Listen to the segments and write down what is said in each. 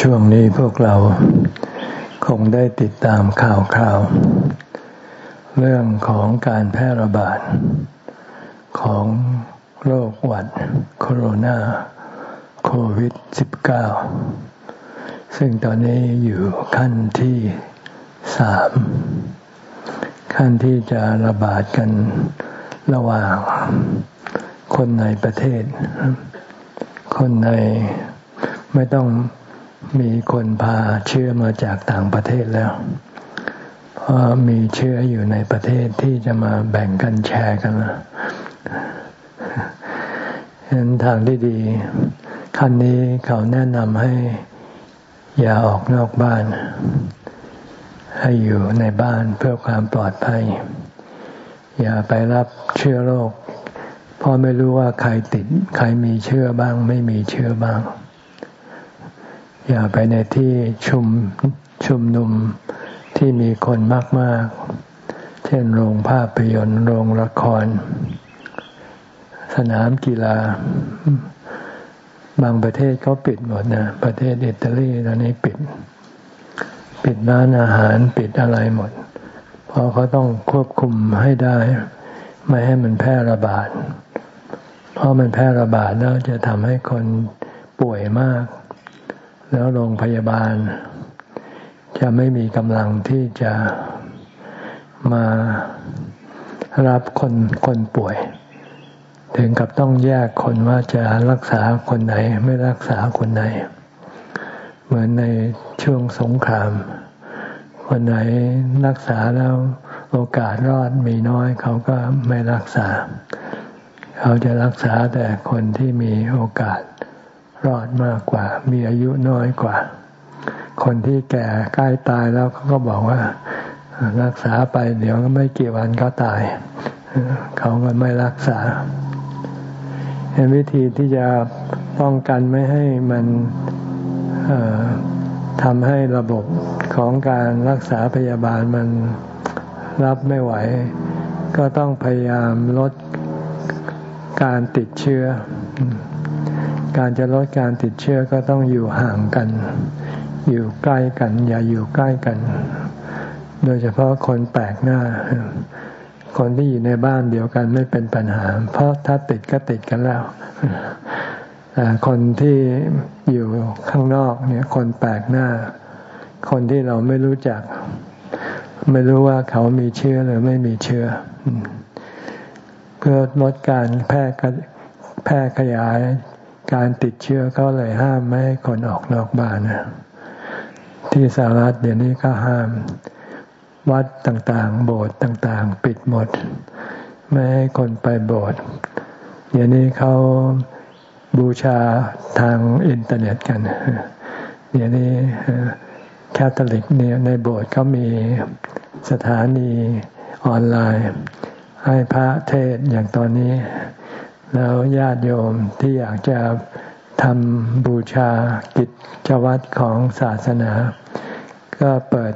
ช่วงนี้พวกเราคงได้ติดตามข่าวคราว เรื่องของการแพร่ระบาด ของโรคหวัดโคโรนาโควิด -19 ซึ่งตอนนี้อยู่ขั้นที่สามขั้นที่จะระบาดกันระหว่างคนในประเทศ คนในไม่ต้อง มีคนพาเชื้อมาจากต่างประเทศแล้ว เพราะมีเชื้ออยู่ในประเทศที่จะมาแบ่งกันแชร์กันแล้วเห็นทางที่ดีขั้นนี้เขาแนะนำให้อย่าออกนอกบ้าน ให้อยู่ในบ้านเพื่อความปลอดภัย อย่าไปรับเชื้อโรคเพราะไม่รู้ว่าใครติด ใครมีเชื้อบ้าง ไม่มีเชื้อบ้าง อย่าไปในที่ชุมชุมนุมที่มีคนมากๆ เช่นโรงภาพยนตร์โรงละคร สนามกีฬา บางประเทศเขาปิดหมดนะ ประเทศอิตาลีตอนนี้ปิด ปิดร้านอาหารปิดอะไรหมด เพราะเขาต้องควบคุมให้ได้ ไม่ให้มันแพร่ระบาด เพราะมันแพร่ระบาดแล้วจะทำให้คนป่วยมาก แล้วโรงพยาบาล จะไม่มีกำลังที่จะมารับคนคนป่วย ถึงกับต้องแยกคนว่าจะรักษาคนไหน ไม่รักษาคนไหน เหมือนในช่วงสงคราม คนไหนรักษาแล้วโอกาสรอดมีน้อยเขาก็ไม่รักษา เขาจะรักษาแต่คนที่มีโอกาส รอดมากกว่า มีอายุน้อยกว่า คนที่แก่ใกล้ตายแล้วเขาก็บอกว่า รักษาไปเดี๋ยวก็ไม่กี่วันก็ตาย เขาก็ไม่รักษาเป็นวิธีที่จะป้องกันไม่ให้มันทำให้ระบบของการรักษาพยาบาลมันรับไม่ไหว ก็ต้องพยายามลดการติดเชื้อ การจะลดการติดเชื้อก็ต้องอยู่ห่างกัน อยู่ใกล้กัน อย่าอยู่ใกล้กัน โดยเฉพาะคนแปลกหน้า คนที่อยู่ในบ้านเดียวกันไม่เป็นปัญหา เพราะถ้าติดก็ติดกันแล้วคนที่อยู่ข้างนอกเนี่ย คนแปลกหน้า คนที่เราไม่รู้จัก ไม่รู้ว่าเขามีเชื้อหรือไม่มีเชื้อ เพื่อลดการแพร่แพร่ขยาย การติดเชื้อเขาเลยห้ามไม่ให้คนออกนอกบ้านนะที่สหรัฐเดี๋ยวนี้ก็ห้าม วัดต่างๆ โบสถ์ต่างๆ ปิดหมด ไม่ให้คนไปโบสถ์เดี๋ยวนี้เขาบูชาทางอินเทอร์เน็ตกันเดี๋ยวนี้คาทอลิกเนี่ยในโบสถ์เขามีสถานีออนไลน์ ให้พระเทศน์อย่างตอนนี้ แล้วญาติโยมที่อยากจะทำบูชากิจวัตรของศาสนา ก็เปิด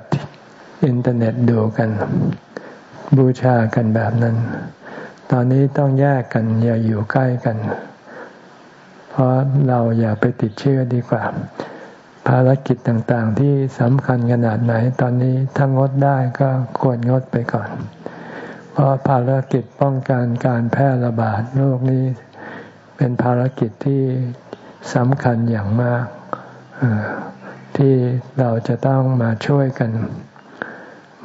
อินเทอร์เน็ตดูกัน บูชากันแบบนั้น ตอนนี้ต้องแยกกันอย่าอยู่ใกล้กัน เพราะเราอย่าไปติดเชื้อดีกว่า ภารกิจต่างๆที่สำคัญขนาดไหน ตอนนี้ถ้างดได้ก็ควรงดไปก่อน เพราะภารกิจป้องกันการแพร่ระบาดโรคนี้ เป็นภารกิจที่สำคัญอย่างมาก ที่เราจะต้องมาช่วยกัน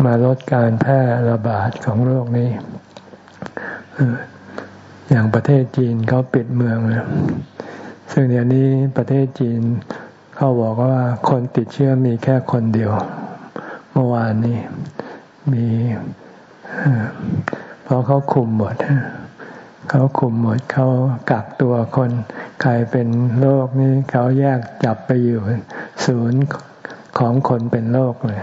มาลดการแพร่ระบาดของโรคนี้ อย่างประเทศจีนเขาปิดเมือง ซึ่งเดี๋ยวนี้ประเทศจีนเขาบอกว่าคนติดเชื้อมีแค่คนเดียว เมื่อวานนี้มี เพราะเขาคุมหมดเขาคุมหมดเขากักตัวคน ใครเป็นโรคนี้เขาแยกจับไปอยู่ ศูนย์ของคนเป็นโรคเลย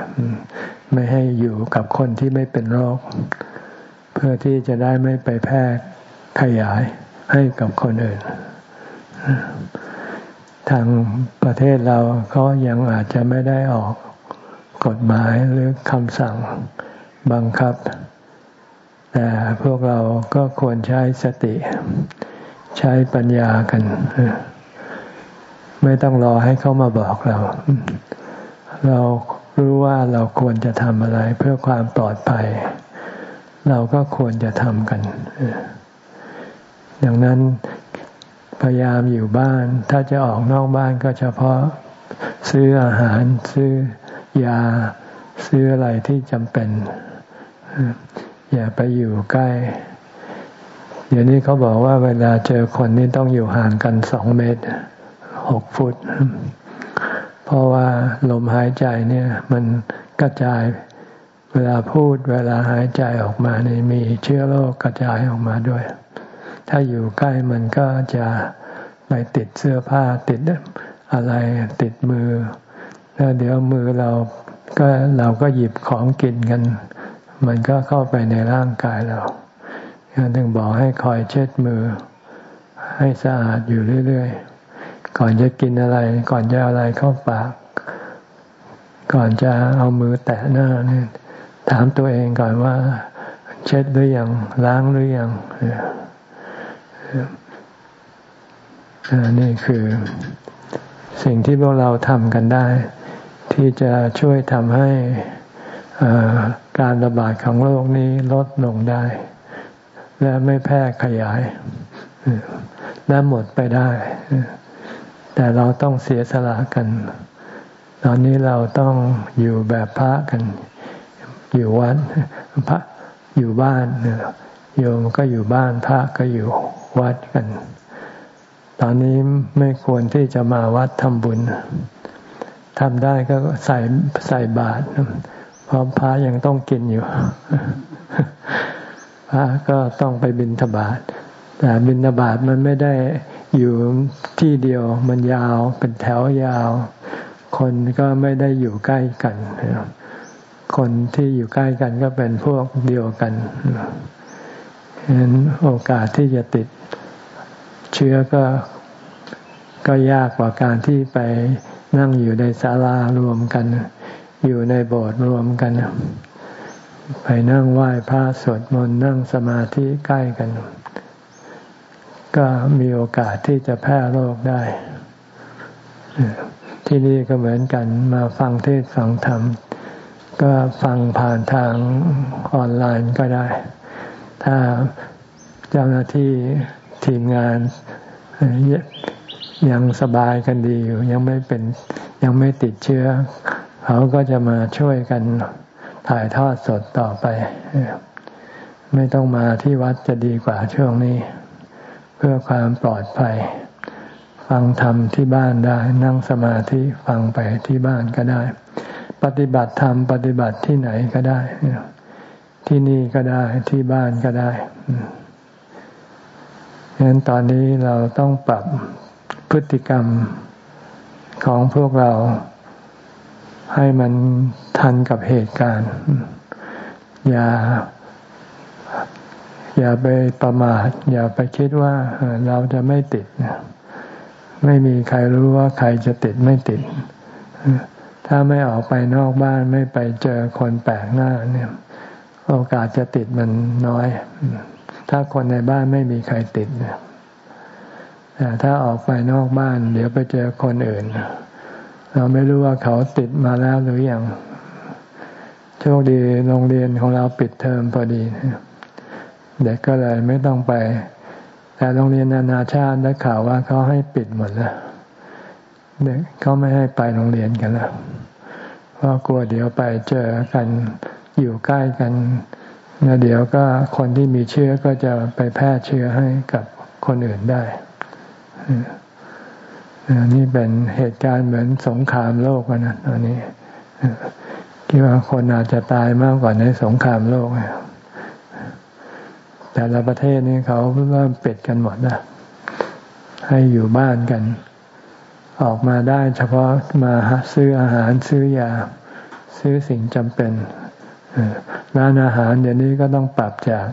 ไม่ให้อยู่กับคนที่ไม่เป็นโรค เพื่อที่จะได้ไม่ไปแพร่ขยายให้กับคนอื่น ทางประเทศเราก็ยังอาจจะไม่ได้ออกกฎหมายหรือคำสั่งบังคับ แต่พวกเราก็ควรใช้สติ ใช้ปัญญากัน ไม่ต้องรอให้เขามาบอกเรา เรารู้ว่าเราควรจะทำอะไรเพื่อความปลอดภัย เราก็ควรจะทำกันดังนั้นพยายามอยู่บ้าน ถ้าจะออกนอกบ้านก็เฉพาะซื้ออาหารซื้อยา ซื้ออะไรที่จำเป็น อย่าไปอยู่ใกล้ เดี๋ยวนี้เขาบอกว่าเวลาเจอคนนี่ต้องอยู่ห่างกันสองเมตรหกฟุต เพราะว่าลมหายใจเนี่ย มันกระจายเวลาพูดเวลาหายใจออกมานี่มีเชื้อโรคกระจายออกมาด้วย ถ้าอยู่ใกล้มันก็จะไปติดเสื้อผ้าติดอะไรติดมือ แล้วเดี๋ยวมือเราก็เราก็หยิบของกินกัน มันก็เข้าไปในร่างกายเราถึงบอกให้คอยเช็ดมือ ให้สะอาดอยู่เรื่อยๆ ก่อนจะกินอะไร ก่อนจะอะไรเข้าปาก ก่อนจะเอามือแตะหน้าเนี่ยถามตัวเองก่อนว่า เช็ดหรือยังล้างหรือยังนี่คือสิ่งที่พวกเราทำกันได้ ที่จะช่วยทำให้ การระบาดของโรคนี้ลดลงได้ และไม่แพร่ขยาย และหมดไปได้ แต่เราต้องเสียสละกัน ตอนนี้เราต้องอยู่แบบพระกัน อยู่วัดพระอยู่บ้านโยมก็อยู่บ้านพระก็อยู่วัดกัน ตอนนี้ไม่ควรที่จะมาวัดทำบุญทำได้ก็ใส่ใส่บาตร พราะพระยังต้องกินอยู่พระก็ต้องไปบิณฑบาตแต่บิณฑบาตมันไม่ได้อยู่ที่เดียวมันยาวเป็นแถวยาว คนก็ไม่ได้อยู่ใกล้กันคนที่อยู่ใกล้กันก็เป็นพวกเดียวกันฉะนั้นโอกาสที่จะติดเชื้อก็ก็ยากกว่าการที่ไปนั่งอยู่ในศาลารวมกัน อยู่ในโบสถ์รวมกัน ไปนั่งไหว้พระสวดมนต์นั่งสมาธิใกล้กัน ก็มีโอกาสที่จะแพร่โรคได้ ที่นี่ก็เหมือนกันมาฟังเทศฟังธรรม ก็ฟังผ่านทางออนไลน์ก็ได้ ถ้าเจ้าหน้าที่ทีมงานยังสบายกันดีอยู่ ยังไม่เป็นยังไม่ติดเชื้อ เขาก็จะมาช่วยกันถ่ายทอดสดต่อไป ไม่ต้องมาที่วัดจะดีกว่าช่วงนี้ เพื่อความปลอดภัย ฟังธรรมที่บ้านได้นั่งสมาธิฟังไปที่บ้านก็ได้ ปฏิบัติธรรมปฏิบัติที่ไหนก็ได้ ที่นี่ก็ได้ที่บ้านก็ได้ฉะนั้นตอนนี้เราต้องปรับพฤติกรรมของพวกเรา ให้มันทันกับเหตุการณ์ อย่า อย่าไปประมาท อย่าไปคิดว่าเราจะไม่ติด ไม่มีใครรู้ว่าใครจะติดไม่ติด ถ้าไม่ออกไปนอกบ้านไม่ไปเจอคนแปลกหน้าเนี่ย โอกาสจะติดมันน้อย ถ้าคนในบ้านไม่มีใครติดแต่ถ้าออกไปนอกบ้าน เดี๋ยวไปเจอคนอื่น เราไม่รู้ว่าเขาติดมาแล้วหรืออยังโชคดีโรงเรียนของเราปิดเทอมพอดีเด็กก็เลยไม่ต้องไป แต่โรงเรียนนานาชาติได้ข่าวว่าเขาให้ปิดหมดแล้วเด็กเขาไม่ให้ไปโรงเรียนกันแล้วเพราะกลัวเดี๋ยวไปเจอกันอยู่ใกล้กันแล้วเดี๋ยวก็คนที่มีเชื้อก็จะไปแพร่เชื้อให้กับคนอื่นได้ นี่เป็นเหตุการณ์เหมือนสงครามโลกนะตอนนี้คิดว่าคนอาจจะตายมากกว่าในสงครามโลกแต่ละประเทศนี่เขาเริ่มปิดกันหมดนะให้อยู่บ้านกัน ออกมาได้เฉพาะมาซื้ออาหารซื้อยา ซื้อสิ่งจำเป็นร้านอาหารเดี๋ยวนี้ก็ต้องปรับจาก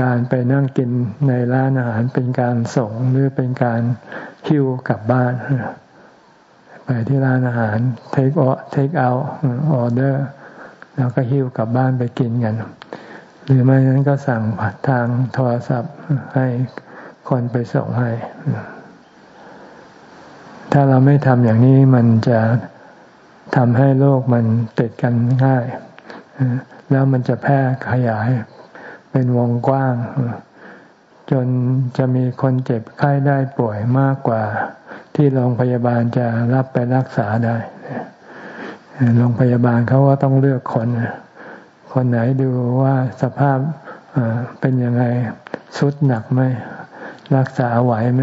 การไปนั่งกินในร้านอาหารเป็นการส่งหรือเป็นการคิวกลับบ้าน ไปที่ร้านอาหาร take take out order แล้วก็หิ้วกลับบ้านไปกินกัน หรือไม่นั้นก็สั่งผ่านทางโทรศัพท์ให้คนไปส่งให้ ถ้าถ้าเราไม่ทำอย่างนี้มันจะทำให้โรคมันติดกันง่าย แล้วมันจะแพร่ขยาย เป็นวงกว้าง จนจะมีคนเจ็บไข้ได้ป่วยมากกว่า ที่โรงพยาบาลจะรับไปรักษาได้โรงพยาบาลเขาก็ต้องเลือกคนคนไหนดูว่าสภาพเป็นยังไงสุดหนักไหมรักษาไหวไหม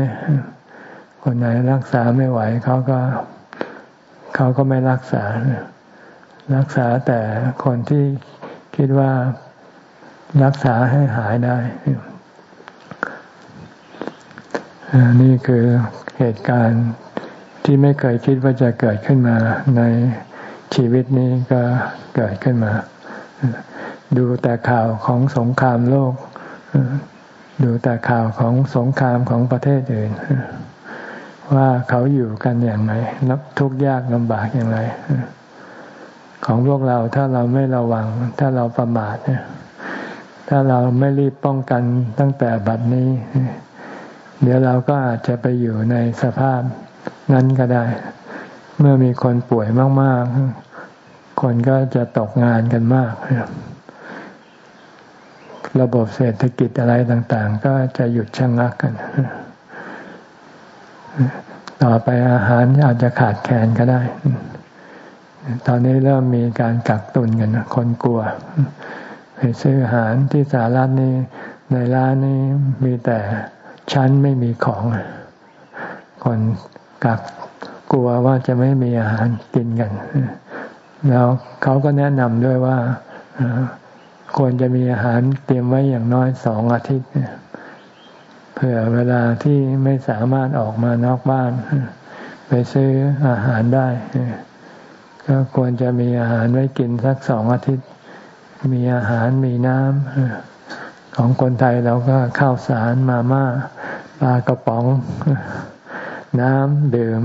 คนไหนรักษาไม่ไหวเขาก็เขาก็ไม่รักษา รักษาแต่คนที่คิดว่า รักษาให้หายได้ นี่คือเหตุการณ์ที่ไม่เคยคิดว่าจะเกิดขึ้นมาในชีวิตนี้ก็เกิดขึ้นมา ดูแต่ข่าวของสงครามโลก ดูแต่ข่าวของสงครามของประเทศอื่น ว่าเขาอยู่กันอย่างไรนับทุกข์ยากลำบากอย่างไร ของพวกเราถ้าเราไม่ระวัง ถ้าเราประมาทเนี่ย ถ้าเราไม่รีบป้องกันตั้งแต่บัดนี้ เดี๋ยวเราก็อาจจะไปอยู่ในสภาพนั้นก็ได้ เมื่อมีคนป่วยมาก ๆ คนก็จะตกงานกันมาก ระบบเศรษฐกิจอะไรต่าง ๆ ก็จะหยุดชะงักกัน ต่อไปอาหารอาจจะขาดแคลนก็ได้ ตอนนี้เริ่มมีการกักตุนกันคนกลัว ไปซื้ออาหารที่สารัฐนี่ในร้านนี้มีแต่ชั้นไม่มีของ คนกักกลัวว่าจะไม่มีอาหารกินกัน แล้วเขาก็แนะนำด้วยว่าควรจะมีอาหารเตรียมไว้อย่างน้อยสองอาทิตย์เผื่อเวลาที่ไม่สามารถออกมานอกบ้าน ไปซื้ออาหารได้ ก็ควรจะมีอาหารไว้กินสักสองอาทิตย์ มีอาหารมีน้ำของคนไทยเราก็ข้าวสารมาม่าปลากระป๋อง น้ำดื่ม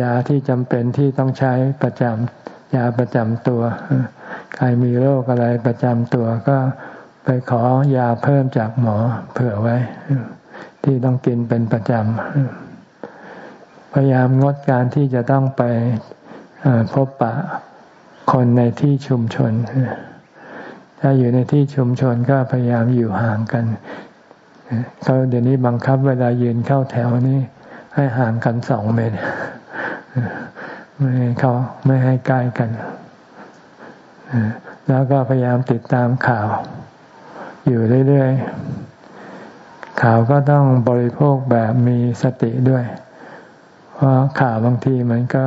ยาที่จำเป็นที่ต้องใช้ประจำยาประจำตัว ใครมีโรคอะไรประจำตัวก็ไปขอยาเพิ่มจากหมอเผื่อไว้ ที่ต้องกินเป็นประจำพยายามงดการที่จะต้องไปพบปะ คนในที่ชุมชน ถ้าอยู่ในที่ชุมชนก็พยายามอยู่ห่างกันเขาเดี๋ยวนี้บังคับเวลายืนเข้าแถวนี้ให้ห่างกันสองเมตร ไม่ให้เขาไม่ให้ใกล้กัน แล้วก็พยายามติดตามข่าว อยู่เรื่อยๆ ข่าวก็ต้องบริโภคแบบมีสติด้วย เพราะข่าวบางทีมันก็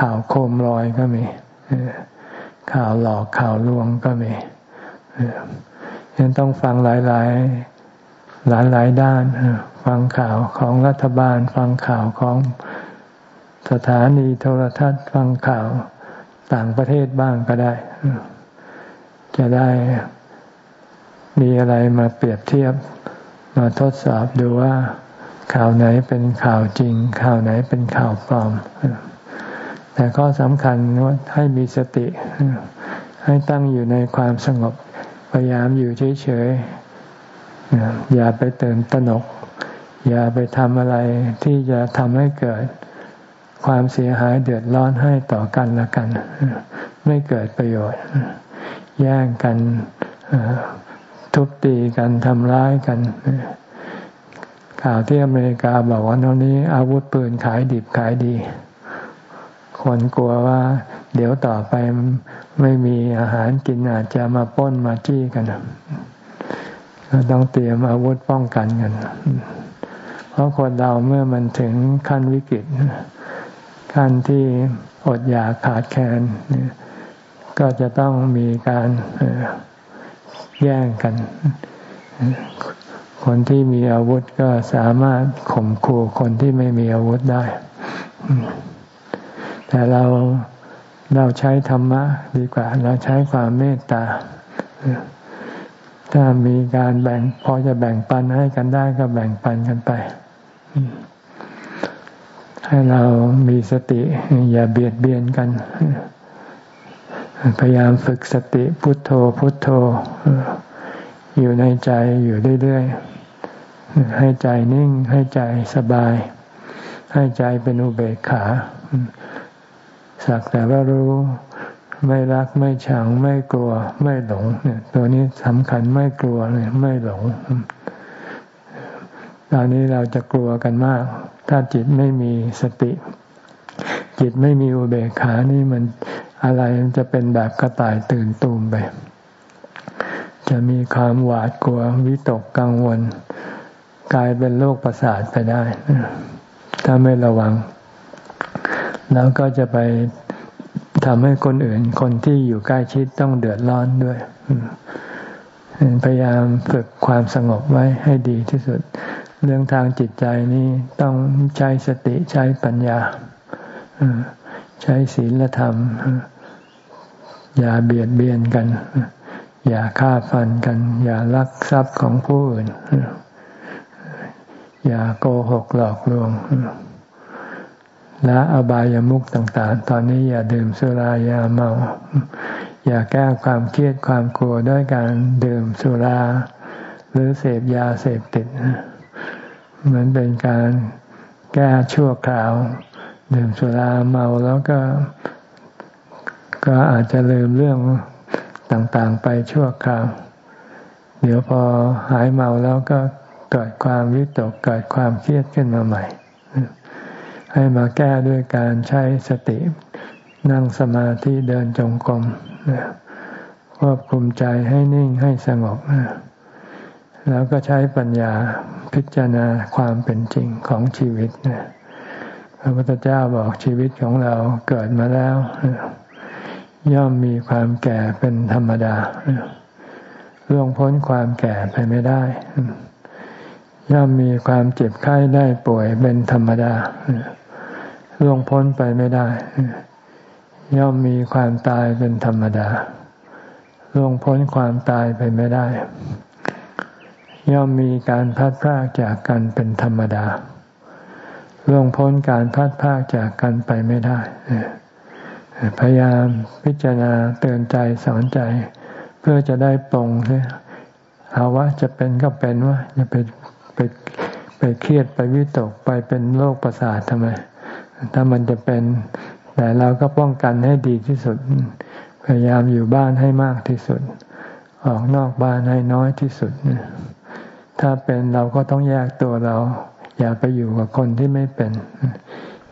ข่าวโคมลอยก็มี ข่าวหลอกข่าวลวงก็มียังต้องฟังหลายๆหลายหลายด้าน ฟังข่าวของรัฐบาล ฟังข่าวของสถานีโทรทัศน์ ฟังข่าวต่างประเทศบ้างก็ได้ จะได้มีอะไรมาเปรียบเทียบ มาทดสอบดูว่าข่าวไหนเป็นข่าวจริง ข่าวไหนเป็นข่าวปลอม แต่ข้อสำคัญว่าให้มีสติ ให้ตั้งอยู่ในความสงบ พยายามอยู่เฉยๆ อย่าไปเติมตนก อย่าไปทำอะไรที่จะทำให้เกิดความเสียหายเดือดร้อนให้ต่อกันละกัน ไม่เกิดประโยชน์ แย่งกันทุบตีกันทำร้ายกัน ข่าวที่อเมริกาบอกว่าตอนนี้อาวุธปืนขายดิบขายดี คนกลัวว่า เดี๋ยวต่อไปไม่มีอาหารกินอาจจะมาป้นมาจี้กันก็ต้องเตรียมอาวุธป้องกันกัน เพราะคนเราเมื่อมันถึงขั้นวิกฤตขั้นที่อดอยากขาดแคลนก็จะต้องมีการแย่งกัน คนที่มีอาวุธก็สามารถข่มขู่คนที่ไม่มีอาวุธได้ แต่เราเราใช้ธรรมะดีกว่า เราใช้ความเมตตา ถ้ามีการแบ่งพอจะแบ่งปันให้กันได้ก็แบ่งปันกันไป ให้เรามีสติ อย่าเบียดเบียนกัน พยายามฝึกสติพุทโธพุทโธ อยู่ในใจอยู่เรื่อยๆ ให้ใจนิ่ง ให้ใจสบาย ให้ใจเป็นอุเบกขา สักแต่ว่ารู้ไม่รักไม่ชังไม่กลัว ไม่หลงเนี่ย ตัวนี้สำคัญไม่กลัวเลยไม่หลงตอนนี้เราจะกลัวกันมาก ถ้าจิตไม่มีสติ จิตไม่มีอุเบกขานี่มันอะไรมันจะเป็นแบบกระต่ายตื่นตูมไปจะมีความหวาดกลัววิตกกังวล กลายเป็นโรคประสาทไปได้ ถ้าไม่ระวัง แล้วก็จะไปทำให้คนอื่น คนที่อยู่ใกล้ชิดต้องเดือดร้อนด้วย พยายามฝึกความสงบไว้ให้ดีที่สุด เรื่องทางจิตใจนี้ต้องใช้สติใช้ปัญญา ใช้ศีลธรรม อย่าเบียดเบียนกัน อย่าฆ่าฟันกัน อย่าลักทรัพย์ของผู้อื่น อย่าโกหกหลอกลวง ละอบายามุขต่าง ๆ ตอนนี้อย่าดื่มสุรายาเมา อย่าแก้ความเครียดความกลัวด้วยการดื่มสุรา หรือเสพยาเสพติดเหมือนเป็นการแก้ชั่วคราว ดื่มสุราเมาแล้วก็ ก็อาจจะลืมเรื่องต่างๆ ไปชั่วคราว เดี๋ยวพอหายเมาแล้วก็เกิดความวิตกเกิดความเครียดขึ้นมาใหม่ ให้มาแก้ด้วยการใช้สติ นั่งสมาธิเดินจงกรมควบคุมใจให้นิ่งให้สงบ แล้วก็ใช้ปัญญาพิจารณาความเป็นจริงของชีวิตพระพุทธเจ้าบอกชีวิตของเราเกิดมาแล้ว ย่อมมีความแก่เป็นธรรมดาล่วงพ้นความแก่ไปไม่ได้ย่อมมีความเจ็บไข้ได้ป่วยเป็นธรรมดา ล่วงพ้นไปไม่ได้ ย่อมมีความตายเป็นธรรมดาล่วงพ้นความตายไปไม่ได้ ย่อมมีการพัดพรากจากกันเป็นธรรมดาล่วงพ้นการพัดพรากจากกันไปไม่ได้พยายามพิจารณาเตือนใจสอนใจ เพื่อจะได้ปรงใช่เอาว่าจะเป็นก็เป็นว่าจะไปไปไปเครียดไปวิตกไปเป็นโรคประสาททำไม ถ้ามันจะเป็น แต่เราก็ป้องกันให้ดีที่สุด พยายามอยู่บ้านให้มากที่สุด ออกนอกบ้านให้น้อยที่สุด ถ้าเป็นเราก็ต้องแยกตัวเรา อย่าไปอยู่กับคนที่ไม่เป็น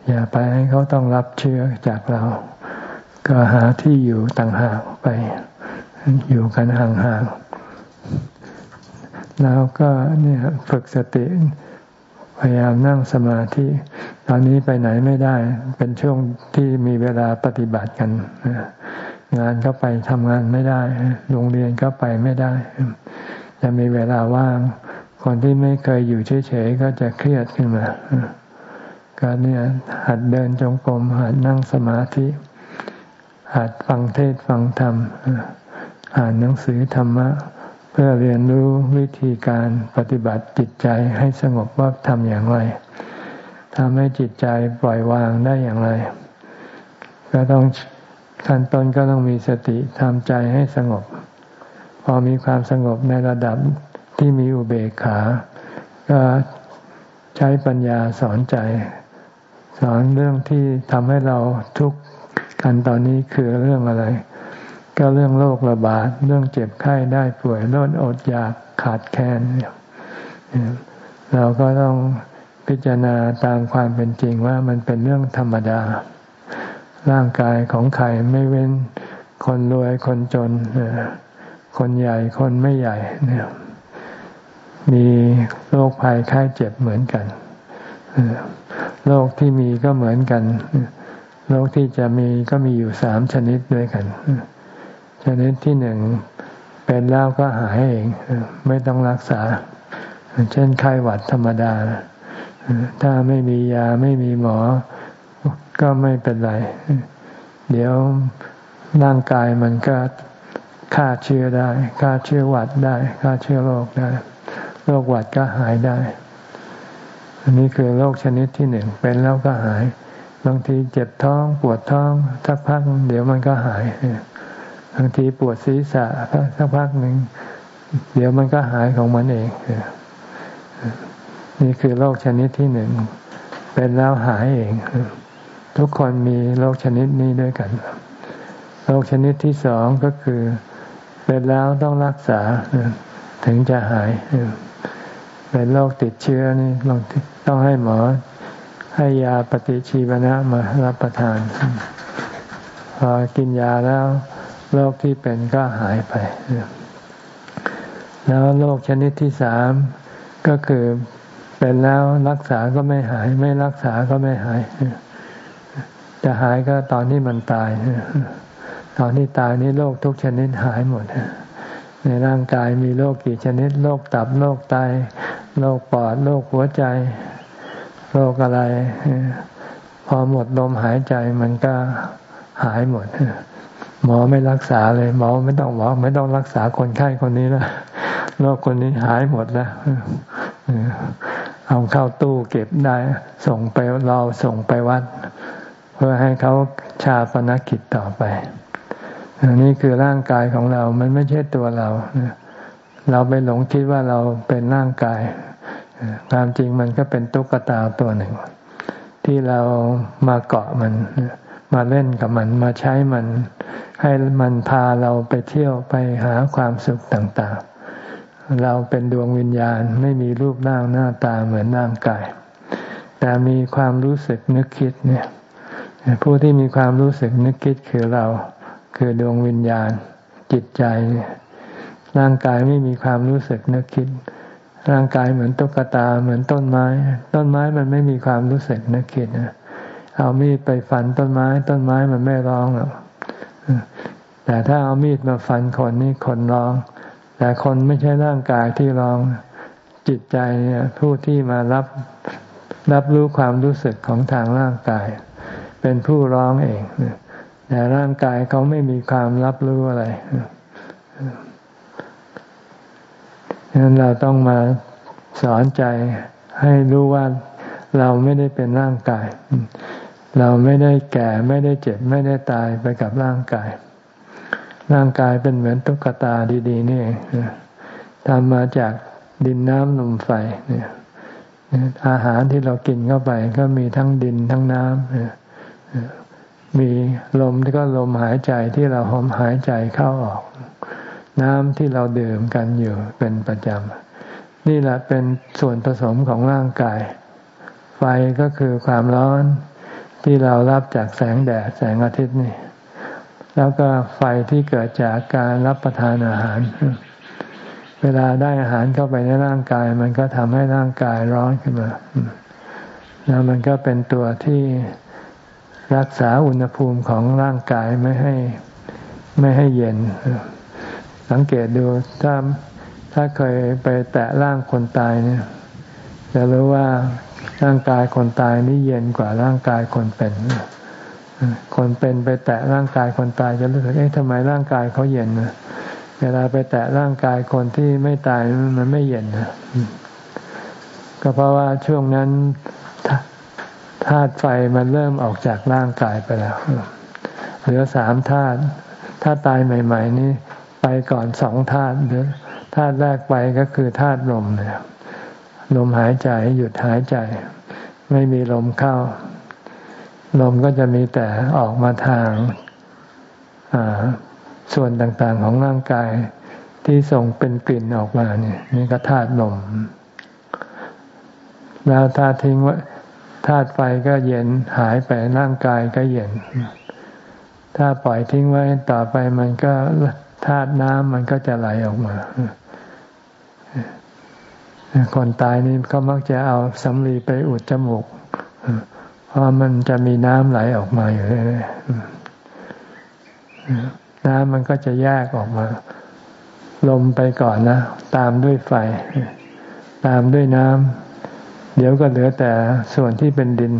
อย่าไปให้เขาต้องรับเชื้อจากเรา ก็หาที่อยู่ต่างหากไป อยู่กันห่างๆแล้วก็เนี่ยฝึกสติ พยายามนั่งสมาธิ ตอนนี้ไปไหนไม่ได้ เป็นช่วงที่มีเวลาปฏิบัติกัน งานก็ไปทำงานไม่ได้ โรงเรียนก็ไปไม่ได้ จะมีเวลาว่าง คนที่ไม่เคยอยู่เฉยๆก็จะเครียดขึ้นมาก็เนี่ยหัดเดินจงกรมหัดนั่งสมาธิ หัดฟังเทศฟังธรรมอ่านหนังสือธรรมะ เพื่อเรียนรู้วิธีการปฏิบัติจิตใจให้สงบว่าทำอย่างไรทำให้จิตใจปล่อยวางได้อย่างไร ก็ต้องขั้นต้นก็ต้องมีสติทำใจให้สงบ พอมีความสงบในระดับที่มีอุเบกขา ก็ใช้ปัญญาสอนใจ สอนเรื่องที่ทำให้เราทุกข์กันตอนนี้คือเรื่องอะไร ก็เรื่องโรคระบาด เรื่องเจ็บไข้ได้ป่วยโรคอดอยากขาดแคลนเราก็ต้องพิจารณาตามความเป็นจริงว่ามันเป็นเรื่องธรรมดา ร่างกายของใครไม่เว้นคนรวยคนจน คนใหญ่คนไม่ใหญ่เนี่ยมีโรคภัยไข้เจ็บเหมือนกันโรคที่มีก็เหมือนกันโรคที่จะมีก็มีอยู่สามชนิดด้วยกัน ชนิดที่หนึ่งเป็นแล้วก็หายเอง ไม่ต้องรักษา เช่นไข้หวัดธรรมดา ถ้าไม่มียาไม่มีหมอ ก็ไม่เป็นไร เดี๋ยวร่างกายมันก็ฆ่าเชื้อได้ฆ่าเชื้อหวัดได้ฆ่าเชื้อโรคได้โรคหวัดก็หายได้ อันนี้คือโรคชนิดที่หนึ่งเป็นแล้วก็หาย บางทีเจ็บท้องปวดท้องสักพักเดี๋ยวมันก็หาย บางทีปวดศีรษะสักพักหนึ่งเดี๋ยวมันก็หายของมันเองนี่คือโรคชนิดที่หนึ่งเป็นแล้วหายเอง ทุกคนมีโรคชนิดนี้ด้วยกันโรคชนิดที่สองก็คือ เป็นแล้วต้องรักษาถึงจะหายเป็นโรคติดเชื้อนี่ต้องให้หมอ ให้ยาปฏิชีวนะมารับประทานพอกินยาแล้ว โรคที่เป็นก็หายไป แล้วโรคชนิดที่สามก็คือเป็นแล้วรักษาก็ไม่หาย ไม่รักษาก็ไม่หาย จะหายก็ตอนที่มันตาย ตอนที่ตายนี่โรคทุกชนิดหายหมด ในร่างกายมีโรคกี่ชนิดโรคตับโรคไตโรคปอดโรคหัวใจโรคอะไร พอหมดลมหายใจมันก็หายหมด หมอไม่รักษาเลย หมอไม่ต้องหมอไม่ต้องรักษาคนไข้คนนี้แล้วโรคคนนี้หายหมดแล้วเอาเข้าตู้เก็บได้ ส่งไปเราส่งไปวัด เพื่อให้เขาชาปนกิจต่อไปนี่คือร่างกายของเรา มันไม่ใช่ตัวเราเราไปหลงคิดว่าเราเป็นร่างกายความจริงมันก็เป็นตุ๊กตาตัวหนึ่ง ที่เรามาเกาะมัน มาเล่นกับมันมาใช้มัน ให้มันพาเราไปเที่ยวไปหาความสุขต่างๆ เราเป็นดวงวิญญาณไม่มีรูปร่างหน้าตาเหมือนร่างกาย แต่มีความรู้สึกนึกคิดเนี่ยผู้ที่มีความรู้สึกนึกคิดคือเรา คือดวงวิญญาณจิตใจร่างกายไม่มีความรู้สึกนึกคิด ร่างกายเหมือนตุ๊กตาเหมือนต้นไม้ ต้นไม้มันไม่มีความรู้สึกนึกคิดนะ เอามีดไปฟันต้นไม้ ต้นไม้มันไม่ร้องหรอกแต่ถ้าเอามีดมาฟันคนนี่คนร้อง แต่คนไม่ใช่ร่างกายที่ร้อง จิตใจเนี่ยผู้ที่มารับรับรู้ความรู้สึกของทางร่างกาย เป็นผู้ร้องเองแต่ร่างกายเขาไม่มีความรับรู้อะไรฉะนั้นเราต้องมาสอนใจให้รู้ว่าเราไม่ได้เป็นร่างกาย เราไม่ได้แก่ไม่ได้เจ็บไม่ได้ตายไปกับร่างกาย ร่างกายเป็นเหมือนตุ๊กตาดีๆนี่เองทำมาจากดินน้ำลมไฟเนี่ยอาหารที่เรากินเข้าไปก็มีทั้งดินทั้งน้ำมีลมก็ลมหายใจที่เราหอมหายใจเข้าออก น้ำที่เราดื่มกันอยู่เป็นประจำ นี่แหละเป็นส่วนผสมของร่างกาย ไฟก็คือความร้อน ที่เรารับจากแสงแดดแสงอาทิตย์นี่ แล้วก็ไฟที่เกิดจากการรับประทานอาหาร เวลาได้อาหารเข้าไปในร่างกาย มันก็ทำให้ร่างกายร้อนขึ้นมา แล้วมันก็เป็นตัวที่รักษาอุณหภูมิของร่างกายไม่ให้ไม่ให้เย็น สังเกตดูถ้าถ้าเคยไปแตะร่างคนตายเนี่ยจะรู้ว่า ร่างกายคนตายนี่เย็นกว่าร่างกายคนเป็นคนเป็นไปแตะร่างกายคนตายจะรู้สึกเอ๊ะทำไมร่างกายเขาเย็นนะเวลาไปแตะร่างกายคนที่ไม่ตายมันไม่เย็นนะก็เพราะว่าช่วงนั้นธาตุไฟมันเริ่มออกจากร่างกายไปแล้วเหลือสามธาตุธาตุตายใหม่ ๆ นี้ไปก่อนสองธาตุเหลือธาตุแรกไปก็คือธาตุลมเนี่ย ลมหายใจหยุดหายใจ ไม่มีลมเข้า ลมก็จะมีแต่ออกมาทางส่วนต่างๆของร่างกายที่ส่งเป็นกลิ่นออกมาเนี่ยนี่ก็ธาตุลม แล้วธาตุทิ้งไว้ธาตุไฟก็เย็นหายไปร่างกายก็เย็น ถ้าปล่อยทิ้งไว้ต่อไปมันก็ธาตุน้ำมันก็จะไหลออกมา คนตายนี่เขามักจะเอาสำลีไปอุดจมูกเพราะมันจะมีน้ำไหลออกมาอยู่เรื่อยๆน้ำมันก็จะแยกออกมา ลมไปก่อนนะตามด้วยไฟ ตามด้วยน้ำเดี๋ยวก็เหลือแต่ส่วนที่เป็นดิน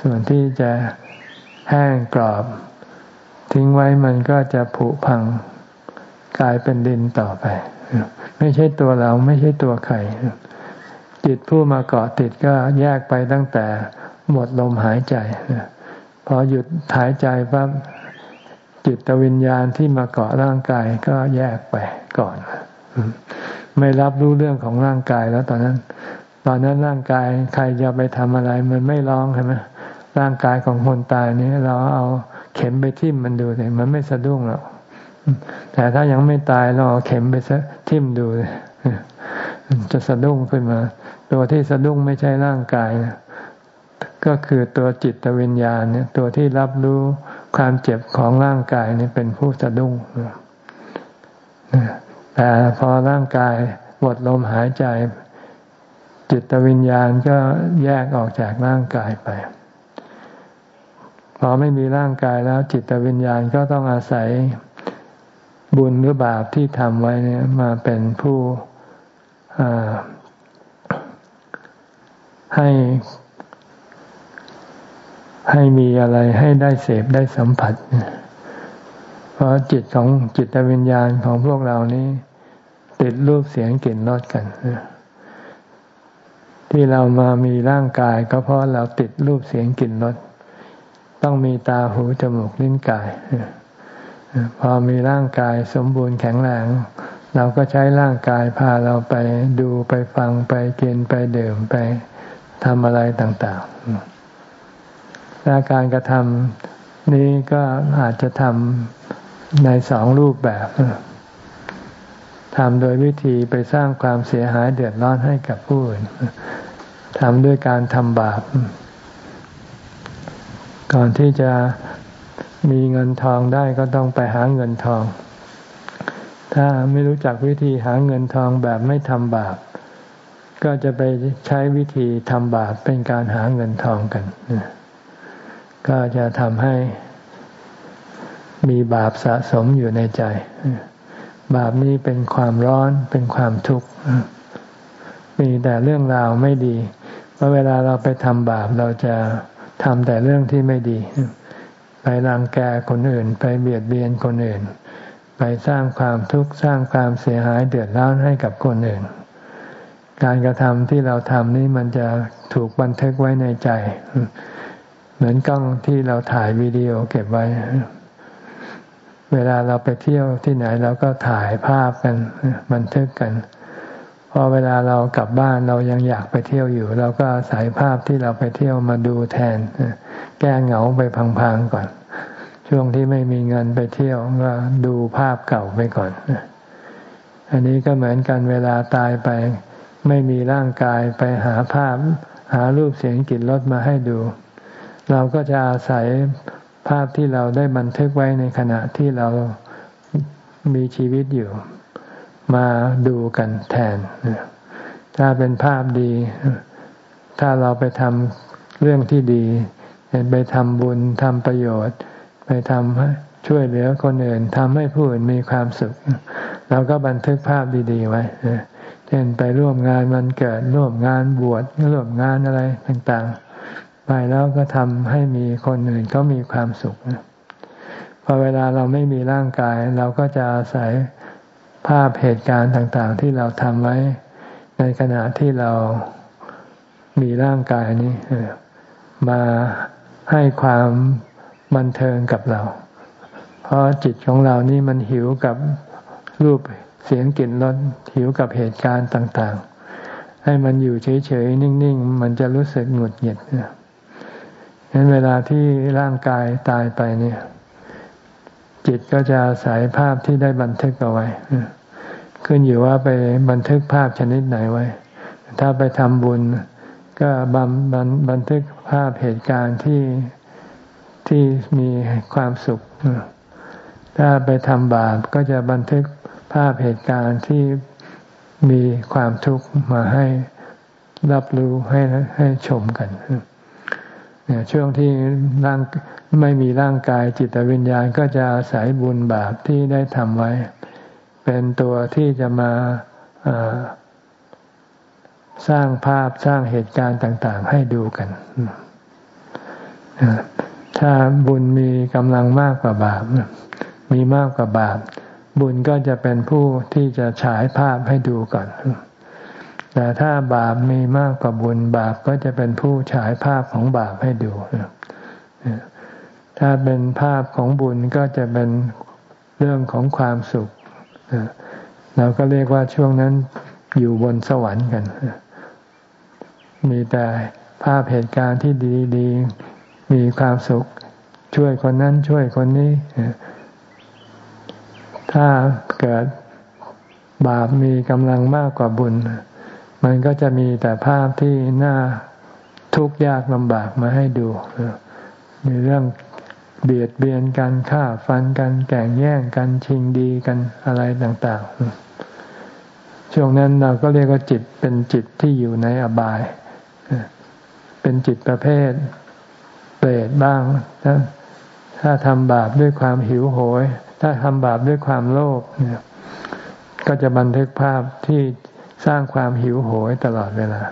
ส่วนที่จะแห้งกรอบ ทิ้งไว้มันก็จะผุพังกลายเป็นดินต่อไป ไม่ใช่ตัวเราไม่ใช่ตัวใครจิตผู้มาเกาะติดก็แยกไปตั้งแต่หมดลมหายใจพอหยุดหายใจปั๊บจิตวิญญาณที่มาเกาะร่างกายก็แยกไปก่อน ไม่รับรู้เรื่องของร่างกายแล้วตอนนั้น ตอนนั้นร่างกายใครจะไปทำอะไร มันไม่ร้องใช่ไหมร่างกายของคนตายนี้เราเอาเข็มไปทิ่มมันดูเลยมันไม่สะดุ้งหรอก แต่ถ้ายังไม่ตายเราเอาเข็มไปทิ่มดูจะสะดุ้งขึ้นมา ตัวที่สะดุ้งไม่ใช่ร่างกายนะก็คือตัวจิตวิญญาณเนี่ย ตัวที่รับรู้ความเจ็บของร่างกายนี่เป็นผู้สะดุ้งแต่พอร่างกายหมดลมหายใจ จิตวิญญาณก็แยกออกจากร่างกายไป พอไม่มีร่างกายแล้ว จิตวิญญาณก็ต้องอาศัย บุญหรือบาปที่ทำไว้เนี่ยมาเป็นผู้ให้ให้มีอะไรให้ได้เสพได้สัมผัส เพราะจิตของจิตวิญญาณของพวกเรานี้ ติดรูปเสียงกลิ่นรสกัน ที่เรามามีร่างกาย ก็เพราะเราติดรูปเสียงกลิ่นรสต้องมีตาหูจมูกลิ้นกาย พอมีร่างกายสมบูรณ์แข็งแรงเราก็ใช้ร่างกายพาเราไปดูไปฟังไปกินไปดื่มไปทำอะไรต่างๆและการกระทำนี้ก็อาจจะทำในสองรูปแบบทำโดยวิธีไปสร้างความเสียหายเดือดร้อนให้กับผู้อื่นทำด้วยการทำบาป ก่อนที่จะ มีเงินทองได้ก็ต้องไปหาเงินทอง ถ้าไม่รู้จักวิธีหาเงินทองแบบไม่ทำบาป ก็จะไปใช้วิธีทำบาปเป็นการหาเงินทองกัน ก็จะทำให้มีบาปสะสมอยู่ในใจ บาปนี้เป็นความร้อนเป็นความทุกข์ มีแต่เรื่องราวไม่ดี เพราะเวลาเราไปทำบาปเราจะทำแต่เรื่องที่ไม่ดี ไปรังแกคนอื่น ไปเบียดเบียนคนอื่น ไปสร้างความทุกข์สร้างความเสียหายเดือดร้อนให้กับคนอื่น การกระทำที่เราทำนี้มันจะถูกบันทึกไว้ในใจ เหมือนกล้องที่เราถ่ายวิดีโอเก็บไว้ เวลาเราไปเที่ยวที่ไหนเราก็ถ่ายภาพกันบันทึกกัน พอเวลาเรากลับบ้านเรายังอยากไปเที่ยวอยู่ เราก็อาศัยภาพที่เราไปเที่ยวมาดูแทน แก้เหงาไปพังๆก่อน ช่วงที่ไม่มีเงินไปเที่ยวก็ดูภาพเก่าไปก่อน อันนี้ก็เหมือนกันเวลาตายไป ไม่มีร่างกายไปหาภาพ หารูปเสียงกลิ่นรสมาให้ดู เราก็จะอาศัยภาพที่เราได้บันทึกไว้ในขณะที่เรามีชีวิตอยู่ มาดูกันแทน ถ้าเป็นภาพดี ถ้าเราไปทำเรื่องที่ดีไปทำบุญทำประโยชน์ ไปทำช่วยเหลือคนอื่นทำให้ผู้อื่นมีความสุข เราก็บันทึกภาพดี ๆ ไว้เช่นไปร่วมงานมันเกิดร่วมงานบวชร่วมงานอะไรต่างๆ ไปแล้วก็ทำให้มีคนอื่นเขามีความสุขพอเวลาเราไม่มีร่างกาย เราก็จะอาศัย ภาพเหตุการณ์ต่างๆ ที่เราทำไว้ ในขณะที่เรามีร่างกายนี้มาให้ความบันเทิงกับเรา เพราะจิตของเรานี่มันหิวกับรูปเสียงกลิ่นรสหิวกับเหตุการณ์ต่างๆ ให้มันอยู่เฉยๆ นิ่งๆ มันจะรู้สึกหงุดหงิดเนี่ยฉะนั้นเวลาที่ร่างกายตายไปเนี่ย จิตก็จะอาศัยภาพที่ได้บันทึกเอาไว้ ขึ้นอยู่ว่าไปบันทึกภาพชนิดไหนไว้ ถ้าไปทำบุญ ก็บันบันบันทึกภาพเหตุการณ์ที่ที่มีความสุข ถ้าไปทำบาปก็จะบันทึกภาพเหตุการณ์ที่มีความทุกข์มาให้รับรู้ให้ให้ชมกัน ช่วงที่ร่างไม่มีร่างกายจิตวิญญาณก็จะอาศัยบุญบาปที่ได้ทำไว้ เป็นตัวที่จะมาสร้างภาพสร้างเหตุการณ์ต่าง ๆ ให้ดูกัน ถ้าบุญมีกำลังมากกว่าบาป มีมากกว่าบาป บุญก็จะเป็นผู้ที่จะฉายภาพให้ดูก่อน แต่ถ้าบาปมีมากกว่าบุญบาปก็จะเป็นผู้ฉายภาพของบาปให้ดู ถ้าเป็นภาพของบุญก็จะเป็นเรื่องของความสุข เราก็เรียกว่าช่วงนั้นอยู่บนสวรรค์กัน มีแต่ภาพเหตุการณ์ที่ดีๆ มีความสุข ช่วยคนนั้นช่วยคนนี้ ถ้าเกิดบาปมีกำลังมากกว่าบุญ มันก็จะมีแต่ภาพที่น่าทุกข์ยากลำบากมาให้ดูมีเรื่องเบียดเบียนกันฆ่าฟันกันแก่งแย่งกันชิงดีกันอะไรต่าง ๆ ช่วงนั้นเราก็เรียกว่าจิตเป็นจิตที่อยู่ในอบาย เป็นจิตประเภทเปรตบ้างถ้าถ้าทำบาปด้วยความหิวโหย ถ้าทำบาปด้วยความโลภเนี่ย ก็จะบันทึกภาพที่ สร้างความหิวโหยตลอดเวลา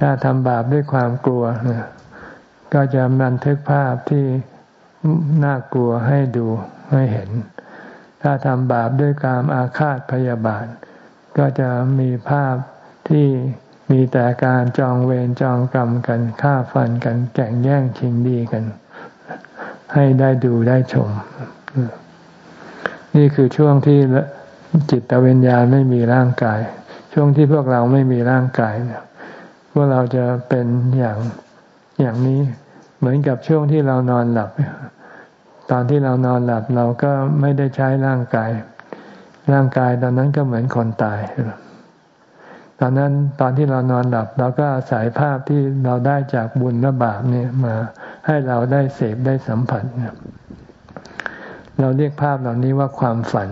ถ้าทำบาปด้วยความกลัว ก็จะบันทึกภาพที่น่ากลัวให้ดูให้เห็น ถ้าทำบาปด้วยการอาฆาตพยาบาท ก็จะมีภาพที่มีแต่การจองเวรจองกรรมกันฆ่าฟันกันแก่งแย่งชิงดีกัน ให้ได้ดูได้ชม นี่คือช่วงที่จิตวิญญาณไม่มีร่างกาย ช่วงที่พวกเราไม่มีร่างกายเนี่ยพวกเราจะเป็นอย่างอย่างนี้เหมือนกับช่วงที่เรานอนหลับ ตอนที่เรานอนหลับเราก็ไม่ได้ใช้ร่างกาย ร่างกายตอนนั้นก็เหมือนคนตาย ตอนนั้นตอนที่เรานอนหลับ เราก็อาศัยภาพที่เราได้จากบุญและบาปเนี่ยมาให้เราได้เสพได้สัมผัส เราเรียกภาพเหล่านี้ว่าความฝัน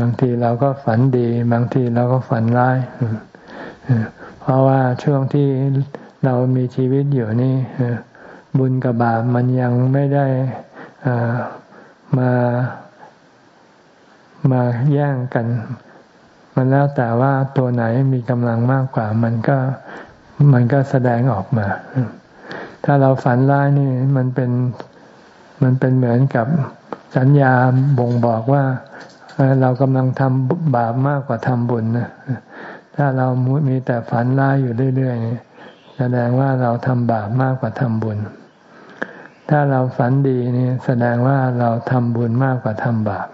บางทีเราก็ฝันดี บางทีเราก็ฝันร้าย เพราะว่าช่วงที่เรามีชีวิตอยู่นี่บุญกับบาปมันยังไม่ได้มามาแย่งกัน มันแล้วแต่ว่าตัวไหนมีกำลังมากกว่า มันก็มันก็แสดงออกมา ถ้าเราฝันร้ายนี่มันเป็นมันเป็นเหมือนกับสัญญาบ่งบอกว่า เรากำลังทำบาปมากกว่าทำบุญนะถ้าเรามีแต่ฝันร้ายอยู่เรื่อยๆแสดงว่าเราทำบาปมากกว่าทำบุญ ถ้าเราฝันดีนี่แสดงว่าเราทำบุญมากกว่าทำบาป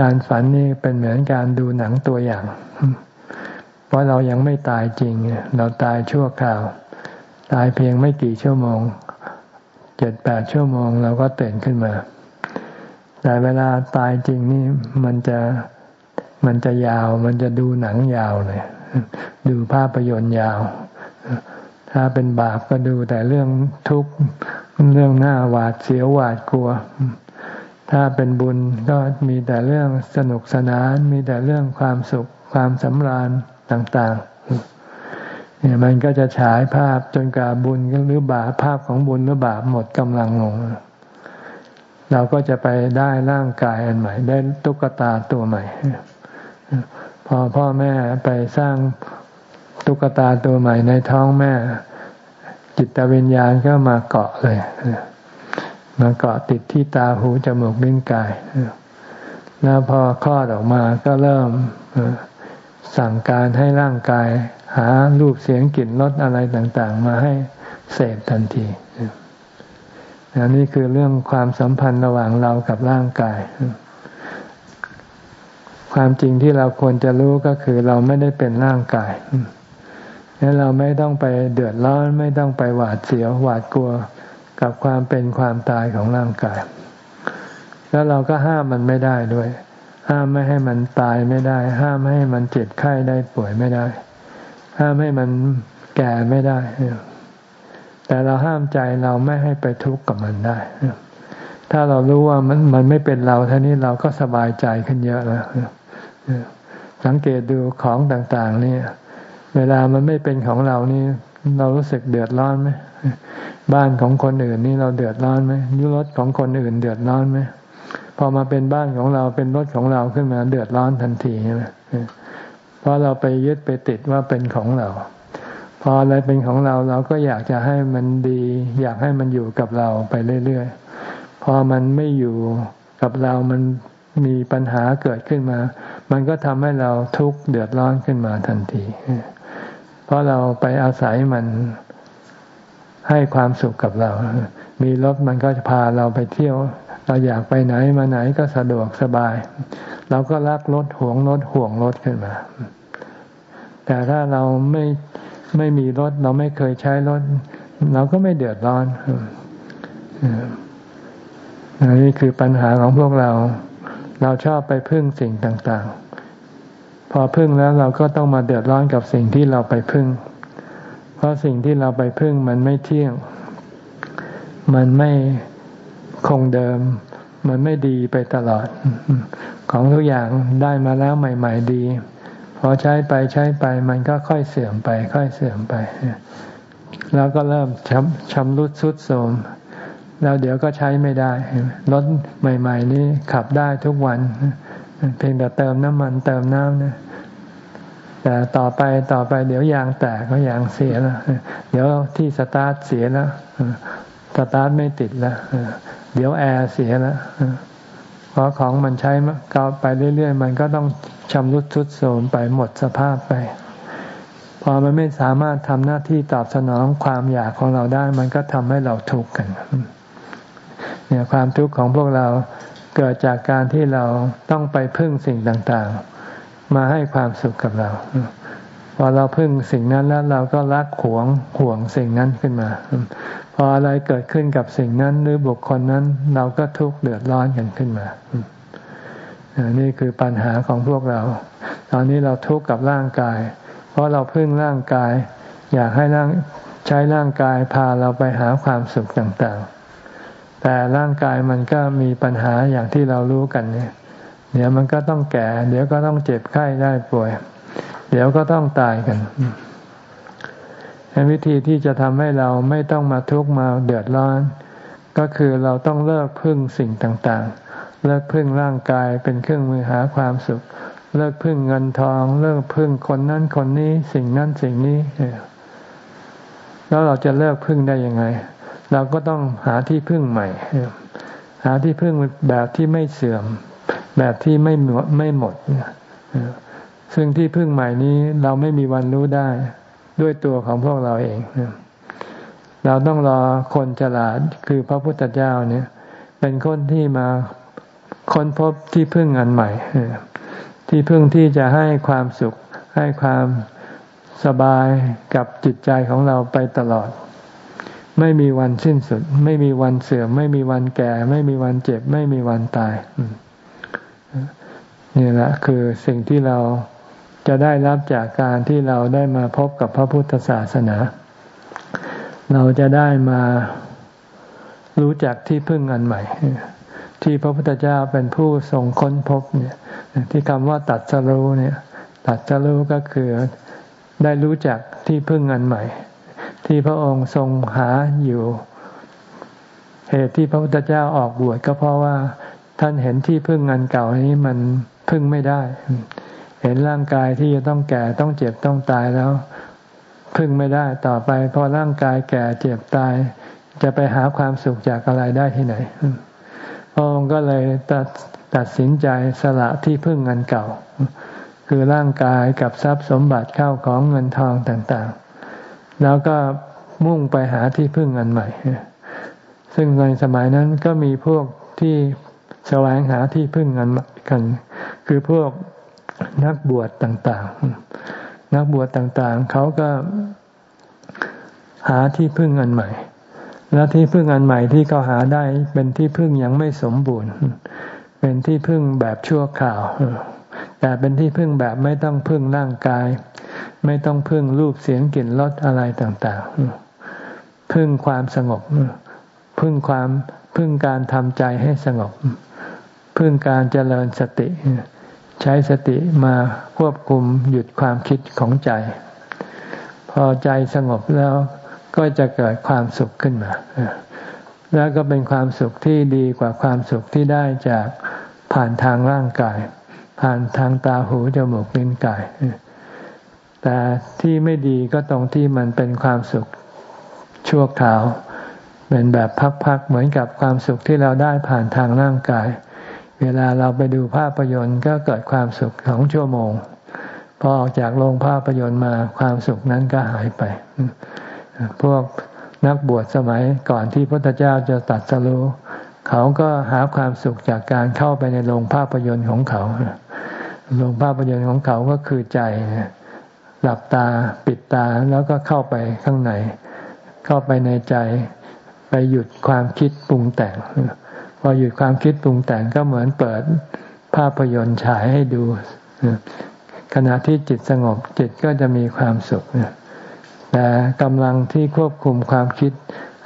การฝันนี่เป็นเหมือนการดูหนังตัวอย่าง เพราะเรายังไม่ตายจริง เราตายชั่วคราว ตายเพียงไม่กี่ชั่วโมง เจ็ดแปดชั่วโมงเราก็ตื่นขึ้นมา แต่เวลาตายจริงนี่มันจะมันจะยาว มันจะดูหนังยาวเลย ดูภาพยนตร์ยาว ถ้าเป็นบาปก็ดูแต่เรื่องทุกข์เรื่องหน้าหวาดเสียวหวาดกลัว ถ้าเป็นบุญก็มีแต่เรื่องสนุกสนาน มีแต่เรื่องความสุขความสำราญต่างๆเนี่ยมันก็จะฉายภาพจนกาบุญหรือบาปภาพของบุญหรือบาปหมดกำลังลง เราก็จะไปได้ร่างกายอันใหม่ ได้ตุ๊กตาตัวใหม่ พอพ่อแม่ไปสร้างตุ๊กตาตัวใหม่ในท้องแม่ จิตวิญญาณก็มาเกาะเลยมาเกาะติดที่ตาหูจมูกลิ้นกายแล้วพอคลอดออกมาก็เริ่มสั่งการให้ร่างกาย หารูปเสียงกลิ่นรสอะไรต่าง ๆ มาให้เสพทันที นนี้คือเรื่องความสัมพันธ์ระหว่างเรากับร่างกาย ความจริงที่เราควรจะรู้ก็คือเราไม่ได้เป็นร่างกายนั้นเราไม่ต้องไปเดือดร้อนไม่ต้องไปหวาดเสียวหวาดกลัวกับความเป็นความตายของร่างกาย แล้วเราก็ห้ามมันไม่ได้ด้วย ห้ามไม่ให้มันตายไม่ได้ ห้ามไม่ให้มันเจ็บไข้ได้ป่วยไม่ได้ ห้ามให้มันแก่ไม่ได้ แต่เราห้ามใจเราไม่ให้ไปทุกข์กับมันได้ ถ้าเรารู้ว่ามันมันไม่เป็นเราท่านี้เราก็สบายใจขึ้นเยอะแล้วสังเกตดูของต่างๆนี่เวลามันไม่เป็นของเรานี่ เรารู้สึกเดือดร้อนไหมบ้านของคนอื่นนี่เราเดือดร้อนไหมยุรถของคนอื่นเดือดร้อนไหมพอมาเป็นบ้านของเราเป็นรถของเราขึ้นมาเดือดร้อนทันทีใช่ไหมเพราะเราไปยึดไปติดว่าเป็นของเรา พออะไรเป็นของเราเราก็อยากจะให้มันดี อยากให้มันอยู่กับเราไปเรื่อยๆ พอมันไม่อยู่กับเรามันมีปัญหาเกิดขึ้นมา มันก็ทำให้เราทุกข์เดือดร้อนขึ้นมาทันที เพราะเราไปอาศัยมันให้ความสุขกับเรา มีรถมันก็จะพาเราไปเที่ยว เราอยากไปไหนมาไหนก็สะดวกสบาย เราก็รักรถห่วงรถห่วงรถขึ้นมา แต่ถ้าเราไม่ ไม่มีรถเราไม่เคยใช้รถ เราก็ไม่เดือดร้อนนี่คือปัญหาของพวกเรา เราชอบไปพึ่งสิ่งต่างๆ พอพึ่งแล้วเราก็ต้องมาเดือดร้อนกับสิ่งที่เราไปพึ่ง เพราะสิ่งที่เราไปพึ่งมันไม่เที่ยง มันไม่คงเดิม มันไม่ดีไปตลอด ของทุกอย่างได้มาแล้วใหม่ ๆ ดี พอใช้ไปใช้ไปมันก็ค่อยเสื่อมไป ค่อยเสื่อมไป แล้วก็เริ่มช้ำชำรุดสุดโทรมแล้วเดี๋ยวก็ใช้ไม่ได้รถใหม่ ๆ นี้ขับได้ทุกวัน เพียงแต่เติมน้ำมันเติมน้ำนะแต่ต่อไปต่อไปเดี๋ยวยางแตกก็ยางเสียแล้วเดี๋ยวที่สตาร์ทเสียแล้วสตาร์ทไม่ติดแล้วเดี๋ยวแอร์เสียแล้วเพราะของมันใช้ก็ไปเรื่อยๆ มันก็ต้อง ชำรุดทุดโทรมไปหมดสภาพไป พอมันไม่สามารถทำหน้าที่ตอบสนองความอยากของเราได้ มันก็ทำให้เราทุกข์กัน เนี่ยความทุกข์ของพวกเราเกิดจากการที่เราต้องไปพึ่งสิ่งต่างๆ มาให้ความสุขกับเรา พอเราพึ่งสิ่งนั้นแล้วเราก็รักหวงห่วงสิ่งนั้นขึ้นมา พออะไรเกิดขึ้นกับสิ่งนั้นหรือบุคคลนั้น เราก็ทุกข์เดือดร้อนกันขึ้นมา นี่คือปัญหาของพวกเรา ตอนนี้เราทุกข์กับร่างกาย เพราะเราพึ่งร่างกาย อยากให้ร่างใช้ร่างกายพาเราไปหาความสุขต่างๆ แต่ร่างกายมันก็มีปัญหาอย่างที่เรารู้กันเนี่ยเดี๋ยวมันก็ต้องแก่ เดี๋ยวก็ต้องเจ็บไข้ได้ป่วย เดี๋ยวก็ต้องตายกันวิธีที่จะทำให้เราไม่ต้องมาทุกข์มาเดือดร้อน ก็คือเราต้องเลิกพึ่งสิ่งต่างๆ เลิกพึ่งร่างกายเป็นเครื่องมือหาความสุข เลิกพึ่งเงินทอง เลิกพึ่งคนนั้นคนนี้สิ่งนั้นสิ่งนี้แล้วเราจะเลิกพึ่งได้ยังไง เราก็ต้องหาที่พึ่งใหม่ หาที่พึ่งแบบที่ไม่เสื่อม แบบที่ไม่หมไม่หมดซึ่งที่พึ่งใหม่นี้เราไม่มีวันรู้ได้ ด้วยตัวของพวกเราเอง เราต้องรอคนฉลาดคือพระพุทธเจ้าเนี่ย เป็นคนที่มา ค้นพบที่พึ่งอันใหม่ ที่พึ่งที่จะให้ความสุข ให้ความสบายกับจิตใจของเราไปตลอด ไม่มีวันสิ้นสุด ไม่มีวันเสื่อม ไม่มีวันแก่ ไม่มีวันเจ็บ ไม่มีวันตายนี่แหละคือสิ่งที่เราจะได้รับจากการที่เราได้มาพบกับพระพุทธศาสนา เราจะได้มารู้จักที่พึ่งอันใหม่ ที่พระพุทธเจ้าเป็นผู้ทรงค้นพบเนี่ย ที่คำว่าตัดสรู้เนี่ย ตัดสรู้ก็คือได้รู้จักที่พึ่งอันใหม่ ที่พระองค์ทรงหาอยู่ เหตุที่พระพุทธเจ้าออกบวชก็เพราะว่าท่านเห็นที่พึ่งอันเก่านี้มันพึ่งไม่ได้ เห็นร่างกายที่จะต้องแก่ต้องเจ็บต้องตายแล้ว พึ่งไม่ได้ต่อไปพอร่างกายแก่เจ็บตาย จะไปหาความสุขจากอะไรได้ที่ไหน พระองค์ก็เลยตัดตัดสินใจสละที่พึ่งอันเก่า คือร่างกายกับทรัพย์สมบัติเข้าของเงินทองต่างๆ แล้วก็มุ่งไปหาที่พึ่งอันใหม่ ซึ่งในสมัยนั้นก็มีพวกที่แสวงหาที่พึ่งอันกัน คือพวกนักบวชต่างๆ นักบวชต่างๆ เขาก็หาที่พึ่งอันใหม่ แล้วที่พึ่งอันใหม่ที่เขาหาได้เป็นที่พึ่งยังไม่สมบูรณ์ เป็นที่พึ่งแบบชั่วคราว แต่เป็นที่พึ่งแบบไม่ต้องพึ่งร่างกาย ไม่ต้องพึ่งรูปเสียงกลิ่นรสอะไรต่างๆ พึ่งความสงบ พึ่งความพึ่งการทำใจให้สงบ พึ่งการเจริญสติ ใช้สติมาควบคุมหยุดความคิดของใจ พอใจสงบแล้ว ก็จะเกิดความสุขขึ้นมา แล้วก็เป็นความสุขที่ดีกว่าความสุขที่ได้จากผ่านทางร่างกาย ผ่านทางตาหูจมูกลิ้นกาย แต่ที่ไม่ดีก็ตรงที่มันเป็นความสุขชั่วคราว เป็นแบบพักๆเหมือนกับความสุขที่เราได้ผ่านทางร่างกาย เวลาเราไปดูภาพยนตร์ก็เกิดความสุขสองชั่วโมง พอออกจากโรงภาพยนตร์มาความสุขนั้นก็หายไป พวกนักบวชสมัยก่อนที่พระพุทธเจ้าจะตัดสรู้เขาก็หาความสุขจากการเข้าไปในโรงภาพยนตร์ของเขา โรงภาพยนตร์ของเขาก็คือใจ หลับตาปิดตาแล้วก็เข้าไปข้างใน เข้าไปในใจ ไปหยุดความคิดปรุงแต่ง พอหยุดความคิดปรุงแต่งก็เหมือนเปิดภาพยนตร์ฉายให้ดู ขณะที่จิตสงบจิตก็จะมีความสุข แต่กำลังที่ควบคุมความคิด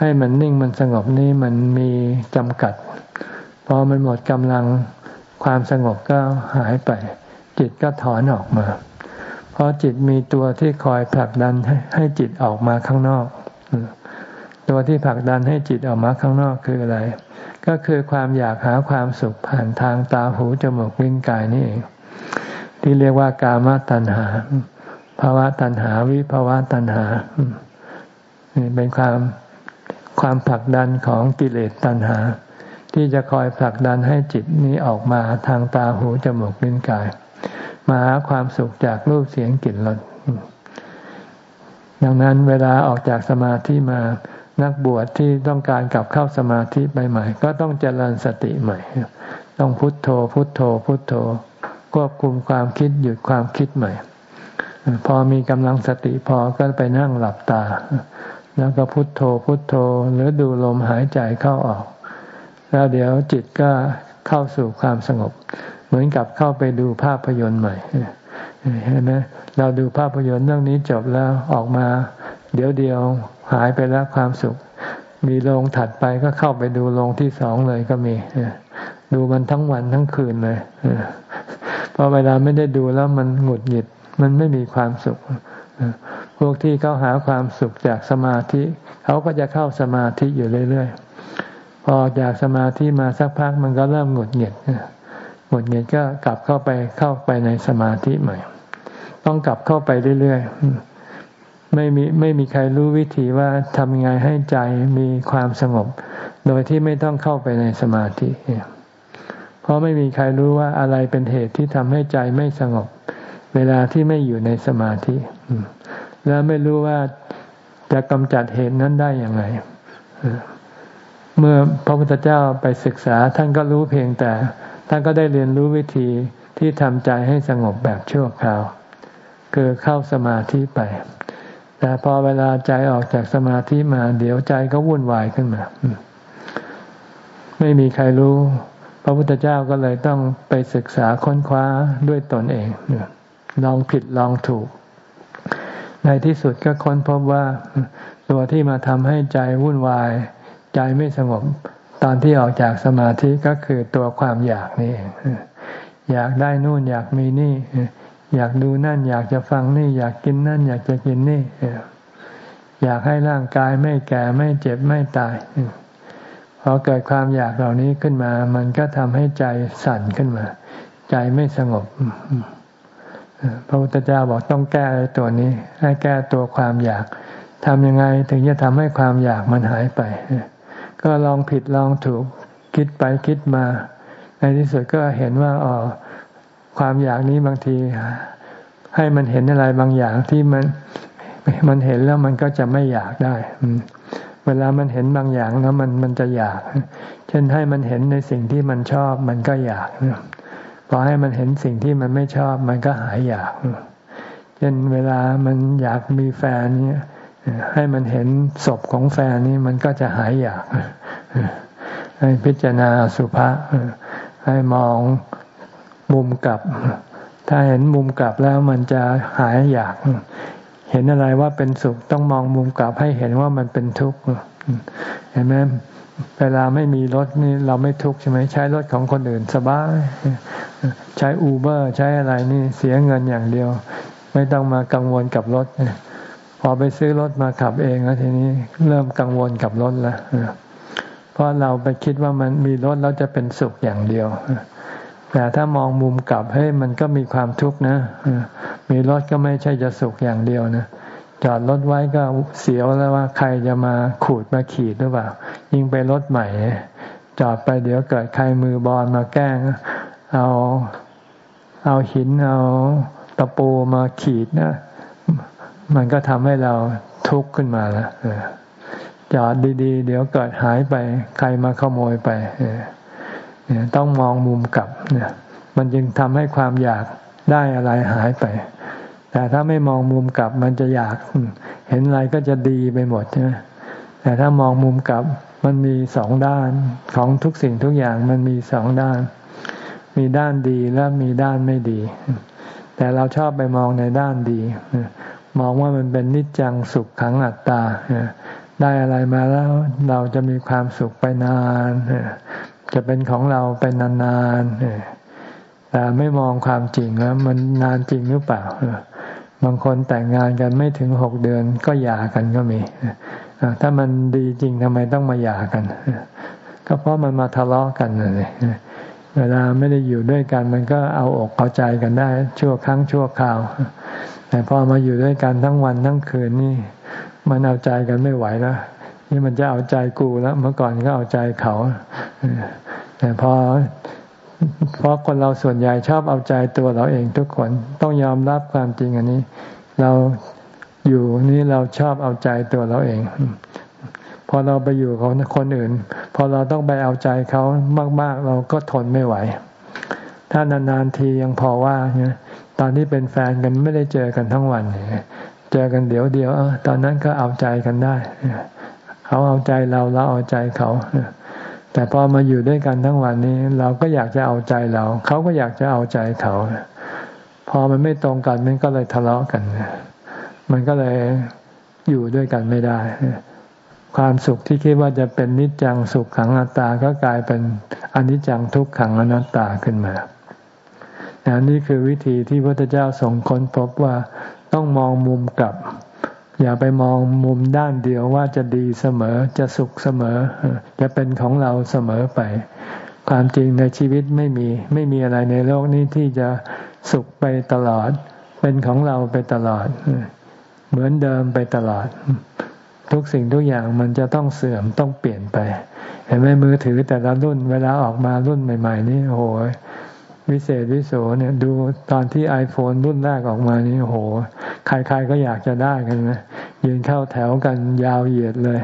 ให้มันนิ่งมันสงบนี่มันมีจำกัด พอมันหมดกำลังความสงบก็หายไป จิตก็ถอนออกมา เพราะจิตมีตัวที่คอยผลักดันให้ใหจิตออกมาข้างนอก ตัวที่ผลักดันให้จิตออกมาข้างนอกคืออะไร ก็คือความอยากหาความสุขผ่านทางตาหูจมูกลิ้นกายนี่เองที่เรียกว่ากามตัณหาาวะตัณหา วิภาวะตัณหาเป็นความความผลักดันของกิเลสตัณหา ที่จะคอยผลักดันให้จิตนี้ออกมาทางตาหูจมูกลิ้นกาย มาหาความสุขจากรูปเสียงกลิ่นรสดังนั้นเวลาออกจากสมาธิมานักบวชที่ต้องการกลับเข้าสมาธิไปใหม่ก็ต้องเจริญสติใหม่ ต้องพุทโธ พุทโธ พุทโธ ควบคุมความคิดหยุดความคิดใหม่ พอมีกำลังสติพอก็ไปนั่งหลับตา แล้วก็พุทโธพุทโธหรือดูลมหายใจเข้าออก แล้วเดี๋ยวจิตก็เข้าสู่ความสงบ เหมือนกับเข้าไปดูภาพยนตร์ใหม่เห็นไหมเราดูภาพยนตร์เรื่องนี้จบแล้วออกมา เดี๋ยวเดียวหายไปแล้วความสุข มีโรงถัดไปก็เข้าไปดูโรงที่สองเลยก็มีดูมันทั้งวันทั้งคืนเลยพอเวลาไม่ได้ดูแล้วมันหงุดหงิด มันไม่มีความสุขพวกที่เขาหาความสุขจากสมาธิ เขาก็จะเข้าสมาธิอยู่เรื่อยๆ พอจากสมาธิมาสักพักมันก็เริ่มหงุดหงิดหงุดหงิดก็กลับเข้าไปเข้าไปในสมาธิใหม่ ต้องกลับเข้าไปเรื่อยๆ ไม่มีไม่มีใครรู้วิธีว่าทำยังไงให้ใจมีความสงบ โดยที่ไม่ต้องเข้าไปในสมาธิ เพราะไม่มีใครรู้ว่าอะไรเป็นเหตุที่ทำให้ใจไม่สงบ เวลาที่ไม่อยู่ในสมาธิ และไม่รู้ว่าจะกำจัดเหตุนั้นได้อย่างไรเมื่อพระพุทธเจ้าไปศึกษาท่านก็รู้เพียงแต่ ท่านก็ได้เรียนรู้วิธีที่ทำใจให้สงบแบบชั่วคราว คือเข้าสมาธิไป แต่พอเวลาใจออกจากสมาธิมา เดี๋ยวใจก็วุ่นวายขึ้นมา ไม่มีใครรู้ พระพุทธเจ้าก็เลยต้องไปศึกษาค้นคว้าด้วยตนเอง ลองผิดลองถูก ในที่สุดก็ค้นพบว่าตัวที่มาทำให้ใจวุ่นวาย ใจไม่สงบ ตอนที่ออกจากสมาธิก็คือตัวความอยากนี่อยากได้นู่นอยากมีนี่ อยากดูนั่น อยากจะฟังนี่ อยากกินนั่น อยากจะกินนี่ อยากให้ร่างกายไม่แก่ไม่เจ็บไม่ตายพอเกิดความอยากเหล่านี้ขึ้นมา มันก็ทำให้ใจสั่นขึ้นมา ใจไม่สงบ พระพุทธเจ้าบอกต้องแก้ตัวนี้ ให้แก้ตัวความอยากทำยังไงถึงจะทำให้ความอยากมันหายไป ก็ลองผิดลองถูกคิดไปคิดมา ในที่สุดก็เห็นว่าอ๋อความอยากนี้บางที ให้มันเห็นอะไรบางอย่างที่มันมันเห็นแล้วมันก็จะไม่อยากได้เวลามันเห็นบางอย่างแล้วมันมันจะอยาก เช่นให้มันเห็นในสิ่งที่มันชอบมันก็อยาก พอให้มันเห็นสิ่งที่มันไม่ชอบมันก็หายอยากเช่นเวลามันอยากมีแฟนเนี่ยให้มันเห็นศพของแฟนนี่มันก็จะหายอยาก ให้พิจารณาสุภาษให้มองมุมกลับ ถ้าเห็นมุมกลับแล้วมันจะหายอยาก เห็นอะไรว่าเป็นสุขต้องมองมุมกลับให้เห็นว่ามันเป็นทุกข์เห็นไหม เวลาไม่มีรถนี่เราไม่ทุกข์ใช่ไหมใช้รถของคนอื่นสบายใช้อูเบอร์ใช้อะไรนี่เสียเงินอย่างเดียว ไม่ต้องมากังวลกับรถพอไปซื้อรถมาขับเองแล้วทีนี้เริ่มกังวลกับรถแล้วเพราะเราไปคิดว่ามันมีรถแล้วจะเป็นสุขอย่างเดียวแต่ถ้ามองมุมกลับให้ยมันก็มีความทุกข์นะมีรถก็ไม่ใช่จะสุขอย่างเดียวนะ จอดรถไว้ก็เสียวแล้วว่าใครจะมาขูดมาขีดหรือเปล่า ยิ่งไปรถใหม่ จอดไปเดี๋ยวเกิดใครมือบอลมาแกล้ง เอาเอาหินเอาตะปูมาขีดนะมันก็ทำให้เราทุกข์ขึ้นมาแล้วจอดดีๆ เดี๋ยวเกิดหายไป ใครมาขโมยไปต้องมองมุมกลับเนี่ยมันจึงทำให้ความอยากได้อะไรหายไป แต่ถ้าไม่มองมุมกลับมันจะอยาก เห็นอะไรก็จะดีไปหมดใช่ไหมแต่ถ้ามองมุมกลับมันมีสองด้านของทุกสิ่งทุกอย่างมันมีสองด้าน มีด้านดีและมีด้านไม่ดี แต่เราชอบไปมองในด้านดี มองว่ามันเป็นนิจจังสุขขังอัตตา ได้อะไรมาแล้วเราจะมีความสุขไปนาน จะเป็นของเราไปนานๆแต่ไม่มองความจริงแล้วมันนานจริงหรือเปล่า บางคนแต่งงานกันไม่ถึงหกเดือนก็หย่ากันก็มีถ้ามันดีจริงทำไมต้องมาหย่ากัน ก็เพราะมันมาทะเลาะกันเลยเวลาไม่ได้อยู่ด้วยกัน มันก็เอาอกเอาใจกันได้ ชั่วครั้งชั่วคราว แต่พอมาอยู่ด้วยกันทั้งวันทั้งคืนนี่ มันเอาใจกันไม่ไหวแล้วนี่มันจะเอาใจกูแล้ว เมื่อก่อนก็เอาใจเขาแต่พอ เพราะคนเราส่วนใหญ่ชอบเอาใจตัวเราเองทุกคนต้องยอมรับความจริงอันนี้ เราอยู่นี่เราชอบเอาใจตัวเราเอง พอเราไปอยู่ของคนอื่น พอเราต้องไปเอาใจเขามาก ๆ เราก็ทนไม่ไหว ถ้านานๆทียังพอว่าเนี่ยตอนที่เป็นแฟนกันไม่ได้เจอกันทั้งวันเจอกันเดี๋ยวเดียวตอนนั้นก็เอาใจกันได้เขาเอาใจเราเราเอาใจเขา แต่พอมาอยู่ด้วยกันทั้งวันนี้ เราก็อยากจะเอาใจเรา เขาก็อยากจะเอาใจเขา พอมันไม่ตรงกันมันก็เลยทะเลาะกัน มันก็เลยอยู่ด้วยกันไม่ได้ ความสุขที่คิดว่าจะเป็นนิจจังสุขขังอนัตตาก็กลายเป็นอนิจจังทุกขังอนัตตาขึ้นมาอันนี้คือวิธีที่พระพุทธเจ้าส่งค้นพบว่าต้องมองมุมกลับ อย่าไปมองมุมด้านเดียวว่าจะดีเสมอจะสุขเสมอ จะเป็นของเราเสมอไป ความจริงในชีวิตไม่มีไม่มีอะไรในโลกนี้ที่จะสุขไปตลอด เป็นของเราไปตลอด เหมือนเดิมไปตลอด ทุกสิ่งทุกอย่างมันจะต้องเสื่อมต้องเปลี่ยนไป เห็นไหมมือถือแต่ละรุ่นเวลาออกมารุ่นใหม่ ๆ นี่โอ้โห วิเศษวิโสเนี่ย ดูตอนที่ iPhone รุ่นแรกออกมานี่โห ใครๆก็อยากจะได้กันนะยืนเข้าแถวกันยาวเหยียดเลย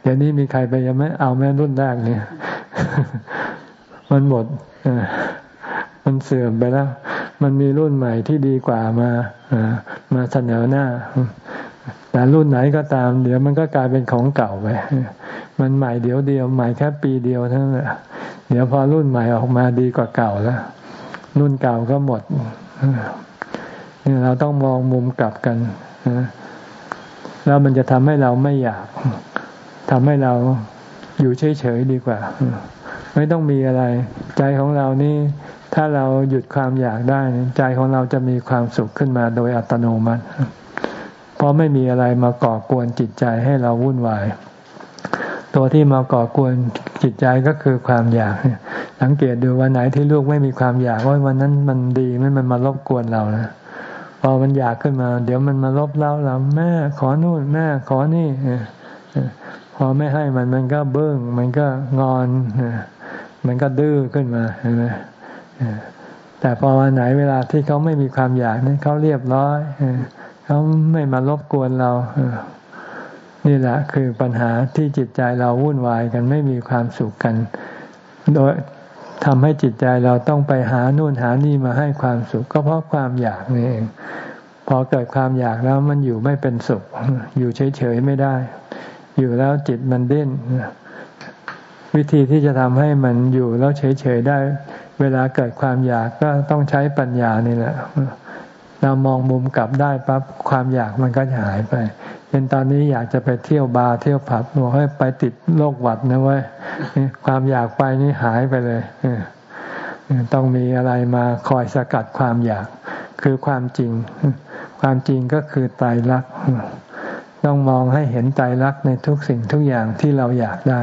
เดี๋ยวนี้มีใครไปยังไม่เอาแม่รุ่นแรกเนี่ย มันหมดมันเสื่อมไปแล้ว มันมีรุ่นใหม่ที่ดีกว่ามามาเสนอหน้า แต่รุ่นไหนก็ตาม เดี๋ยวมันก็กลายเป็นของเก่าไป มันใหม่เดี๋ยวเดียวใหม่แค่ปีเดียวเท่านั้นเดี๋ยวพอรุ่นใหม่ออกมาดีกว่าเก่าแล้ว รุ่นเก่าก็หมดนี่เราต้องมองมุมกลับกันแล้วมันจะทำให้เราไม่อยากทำให้เราอยู่เฉยๆดีกว่า ไม่ต้องมีอะไร ใจของเรานี่ถ้าเราหยุดความอยากได้ ใจของเราจะมีความสุขขึ้นมาโดยอัตโนมัติ เพราะไม่มีอะไรมาก่อกวนจิตใจให้เราวุ่นวาย ตัวที่มาก่อกวนจิตใจก็คือความอยาก สังเกตดูวันไหนที่ลูกไม่มีความอยากว่าวันนั้นมันดีไม่มันมารบกวนเรานะพอมันอยากขึ้นมา เดี๋ยวมันมาลบเล้าเราแม่ขอนู่นแม่ขอนี่พอไม่ให้มันมันก็เบิ้งมันก็งอนมันก็ดื้อขึ้นมาเห็นไหมแต่พอวันไหนเวลาที่เขาไม่มีความอยากนั้นเขาเรียบร้อย เขาไม่มารบกวนเรา นี่แหละคือปัญหาที่จิตใจเราวุ่นวายกันไม่มีความสุขกัน โดยทำให้จิตใจเราต้องไปหานู่นหานี่มาให้ความสุข ก็เพราะความอยากนี่เองพอเกิดความอยากแล้วมันอยู่ไม่เป็นสุข อยู่เฉยๆไม่ได้ อยู่แล้วจิตมันเดิ้นวิธีที่จะทำให้มันอยู่แล้วเฉยๆได้ เวลาเกิดความอยากก็ต้องใช้ปัญญานี่แหละ เรามองมุมกลับได้ปั๊บความอยากมันก็จะหายไปเป็นตอนนี้อยากจะไปเที่ยวบาร์เที่ยวผับบอกให้ไปติดโรคหวัดนะเว้ยความอยากไปนี่หายไปเลยต้องมีอะไรมาคอยสกัดความอยาก คือความจริง ความจริงก็คือตายรักต้องมองให้เห็นตายรักในทุกสิ่งทุกอย่างที่เราอยากได้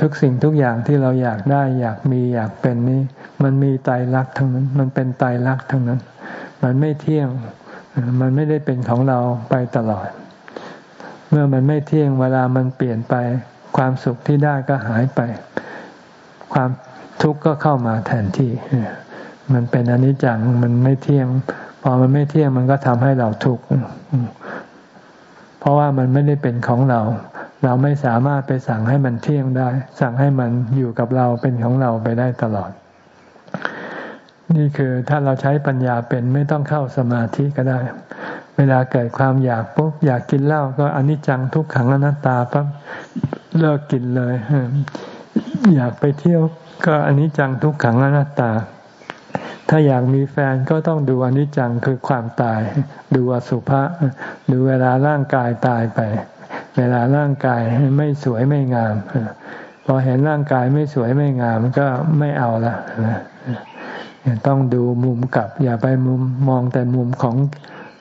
ทุกสิ่งทุกอย่างที่เราอยากได้ อยากมีอยากเป็นนี้มันมีตายรักทั้งนั้น มันเป็นตายรักทั้งนั้น มันไม่เที่ยง มันไม่ได้เป็นของเราไปตลอด เมื่อมันไม่เที่ยงเวลามันเปลี่ยนไป ความสุขที่ได้ก็หายไป ความทุกข์ก็เข้ามาแทนที่ มันเป็นอนิจจัง มันไม่เที่ยง พอมันไม่เที่ยงมันก็ทำให้เราทุกข์ เพราะว่ามันไม่ได้เป็นของเรา เราไม่สามารถไปสั่งให้มันเที่ยงได้ สั่งให้มันอยู่กับเราเป็นของเราไปได้ตลอด นี่คือถ้าเราใช้ปัญญาเป็นไม่ต้องเข้าสมาธิก็ได้ เวลาเกิดความอยากปุ๊บอยากกินเหล้าก็อนิจจังทุกขังอนัตตาปั๊บเลิกกินเลย อยากไปเที่ยวก็อนิจจังทุกขังอนัตตา ถ้าอยากมีแฟนก็ต้องดูอนิจจังคือความตาย ดูอสุภะดูเวลาร่างกายตายไป เวลาร่างกายไม่สวยไม่งามพอเห็นร่างกายไม่สวยไม่งามก็ไม่เอาละ ต้องดูมุมกลับ อย่าไปมุมมองแต่มุมของ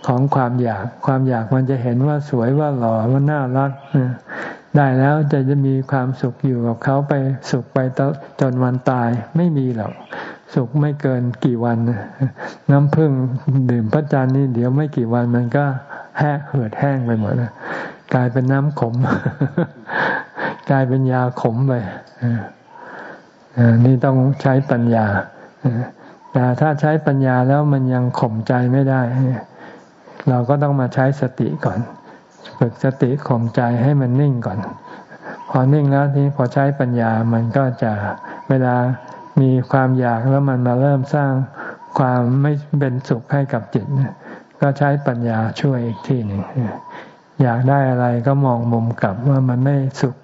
ของความอยาก ความอยากมันจะเห็นว่าสวยว่าหล่อว่าน่ารักได้แล้วจะจะมีความสุขอยู่กับเขาไปสุขไปจนวันตายไม่มีหรอกสุขไม่เกินกี่วัน น้ำพึ่งดื่มพระจันทร์นี่เดี๋ยวไม่กี่วันมันก็แห้เหือดแห้งไปหมดกลายเป็นน้ำขม กลายเป็นยาขมไปนี่ต้องใช้ปัญญา แต่ถ้าใช้ปัญญาแล้วมันยังข่มใจไม่ได้ เราก็ต้องมาใช้สติก่อน ฝึกสติข่มใจให้มันนิ่งก่อน พอนิ่งแล้วทีพอใช้ปัญญามันก็จะเวลามีความอยากแล้วมันมาเริ่มสร้างความไม่เป็นสุขให้กับจิตก็ใช้ปัญญาช่วยอีกทีหนึ่งอยากได้อะไรก็มองมุมกลับว่ามันไม่สุข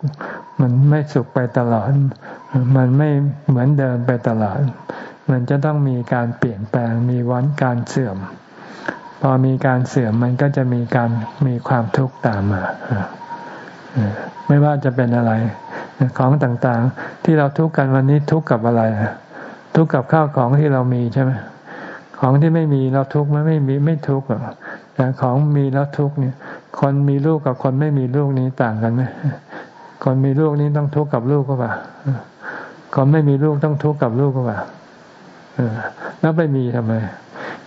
มันไม่สุขไปตลอด มันไม่เหมือนเดิมไปตลอด มันจะต้องมีการเปลี่ยนแปลงมีวันการเสื่อม พอมีการเสื่อมมันก็จะมีการมีความทุกข์ตามมาไม่ว่าจะเป็นอะไร ของต่างๆ ที่เราทุกข์กันวันนี้ทุกข์กับอะไรทุกข์กับข้าวของที่เรามีใช่ไหมของที่ไม่มีเราทุกข์มันไม่มีไม่ทุกข์แต่ของมีแล้วทุกข์เนี่ย คนมีลูกกับคนไม่มีลูกนี้ต่างกันไหมคนมีลูกนี้ต้องทุกข์กับลูกก็ป่ะคนไม่มีลูกต้องทุกข์กับลูกก็ป่ะ แล้วไปมีทำไม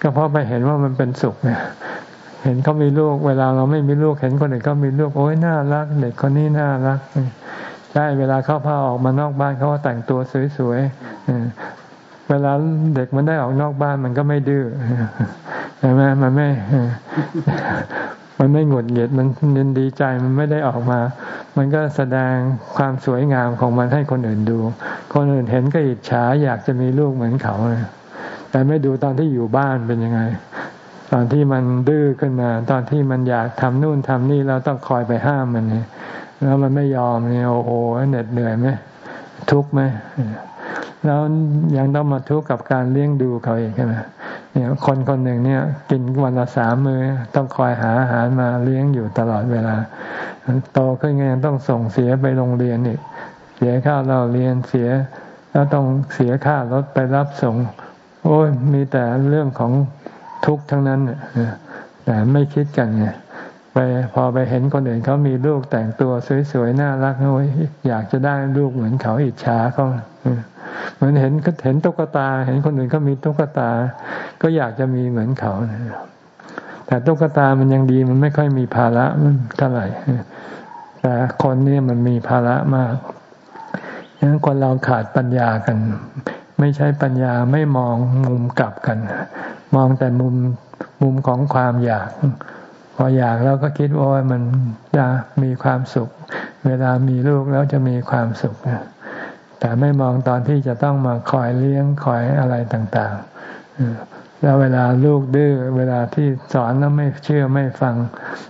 ก็เพราะไปเห็นว่ามันเป็นสุขเนี่ยเห็นเขามีลูก เวลาเราไม่มีลูก เห็นคนอื่นเขามีลูก โอ้ยน่ารัก เด็กคนนี้น่ารักใช่เวลาเขาพาออกมานอกบ้านเขาแต่งตัวสวยๆเวลาเด็กมันได้ออกนอกบ้านมันก็ไม่ดื้อใช่ไหมมันไม่ มันไม่หงุดหงิดมันยินดีใจมันไม่ได้ออกมา มันก็แสดงความสวยงามของมันให้คนอื่นดู คนอื่นเห็นก็อิจฉาอยากจะมีลูกเหมือนเขาเลยแต่ไม่ดูตอนที่อยู่บ้านเป็นยังไง ตอนที่มันดื้อขึ้นมา ตอนที่มันอยากทำนู่นทำนี่เราต้องคอยไปห้ามมันเนี่ยแล้วมันไม่ยอมเนี่ยโอ้โหเหน็ดเหนื่อยไหมทุกข์ไหมแล้วยังต้องมาทุกข์กับการเลี้ยงดูเขาอีกใช่ไหม เนี่ยคนคนหนึ่งเนี่ย กินวันละสามมือต้องคอยหาอาหารมาเลี้ยงอยู่ตลอดเวลาโตขึ้นไงต้องส่งเสียไปโรงเรียนอีกเสียค่าเราเรียนเสีย แล้วต้องเสียค่ารถไปรับส่ง โอ้ยมีแต่เรื่องของทุกข์ทั้งนั้นแต่ไม่คิดกันไงไปพอไปเห็นคนอื่นเขามีลูกแต่งตัวสวยๆน่ารักโอ้ยอยากจะได้ลูกเหมือนเขาอิจฉาเขา เหมือนเห็นเห็นตุ๊กตา เห็นคนอื่นเขามีตุ๊กตา ก็อยากจะมีเหมือนเขาแต่ตุ๊กตามันยังดีมันไม่ค่อยมีภาระเท่าไหร่แต่คนนี้มันมีภาระมากฉะนั้นคนเราขาดปัญญากัน ไม่ใช้ปัญญาไม่มองมุมกลับกัน มองแต่มุมมุมของความอยาก พออยากแล้วก็คิดว่ามันจะมีความสุข เวลามีลูกแล้วจะมีความสุข แต่ไม่มองตอนที่จะต้องมาคอยเลี้ยงคอยอะไรต่างๆ แล้วเวลาลูกดื้อเวลาที่สอนแล้วไม่เชื่อไม่ฟัง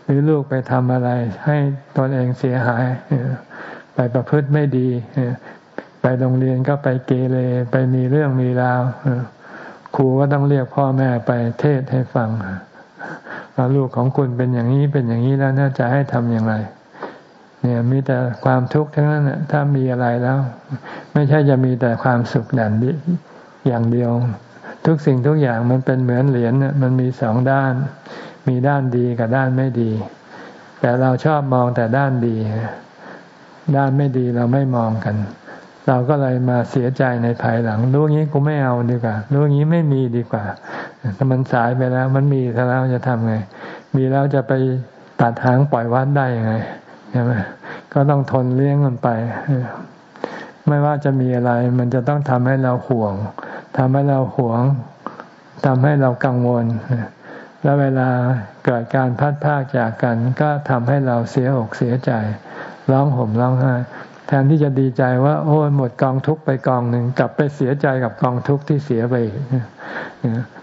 หรือลูกไปทำอะไร ให้ตนเองเสียหาย ไปประพฤติไม่ดี ไปโรงเรียนก็ไปเกเรไปมีเรื่องมีราวครูก็ต้องเรียกพ่อแม่ไปเทศให้ฟังว่าลูกของคุณเป็นอย่างนี้เป็นอย่างนี้แล้วน่าจะให้ทำอย่างไร เนี่ยมีแต่ความทุกข์ทั้งนั้นถ้ามีอะไรแล้ว ไม่ใช่จะมีแต่ความสุขอย่างเดียวอย่างเดียวทุกสิ่งทุกอย่างมันเป็นเหมือนเหรียญเนี่ยมันมีสองด้าน มีด้านดีกับด้านไม่ดี แต่เราชอบมองแต่ด้านดี ด้านไม่ดีเราไม่มองกัน เราก็เลยมาเสียใจในภายหลังรู้งี้กูไม่เอาดีกว่ารู้งี้ไม่มีดีกว่าถ้ามันสายไปแล้ว มันมีแล้วจะทำไง มีแล้วจะไปตัดหางปล่อยวัดได้ยังไง ใช่ไหมก็ต้องทนเลี้ยงมันไป ไม่ว่าจะมีอะไร มันจะต้องทำให้เราห่วงทำให้เราหวงทำให้เรากังวล แล้วเวลาเกิดการพัดพากจากกัน ก็ทำให้เราเสียอกเสียใจ ร้องห่มร้องไห้ แทนที่จะดีใจว่า โอ้หมดกองทุกไปกองหนึ่งกลับไปเสียใจกับกองทุกที่เสียไป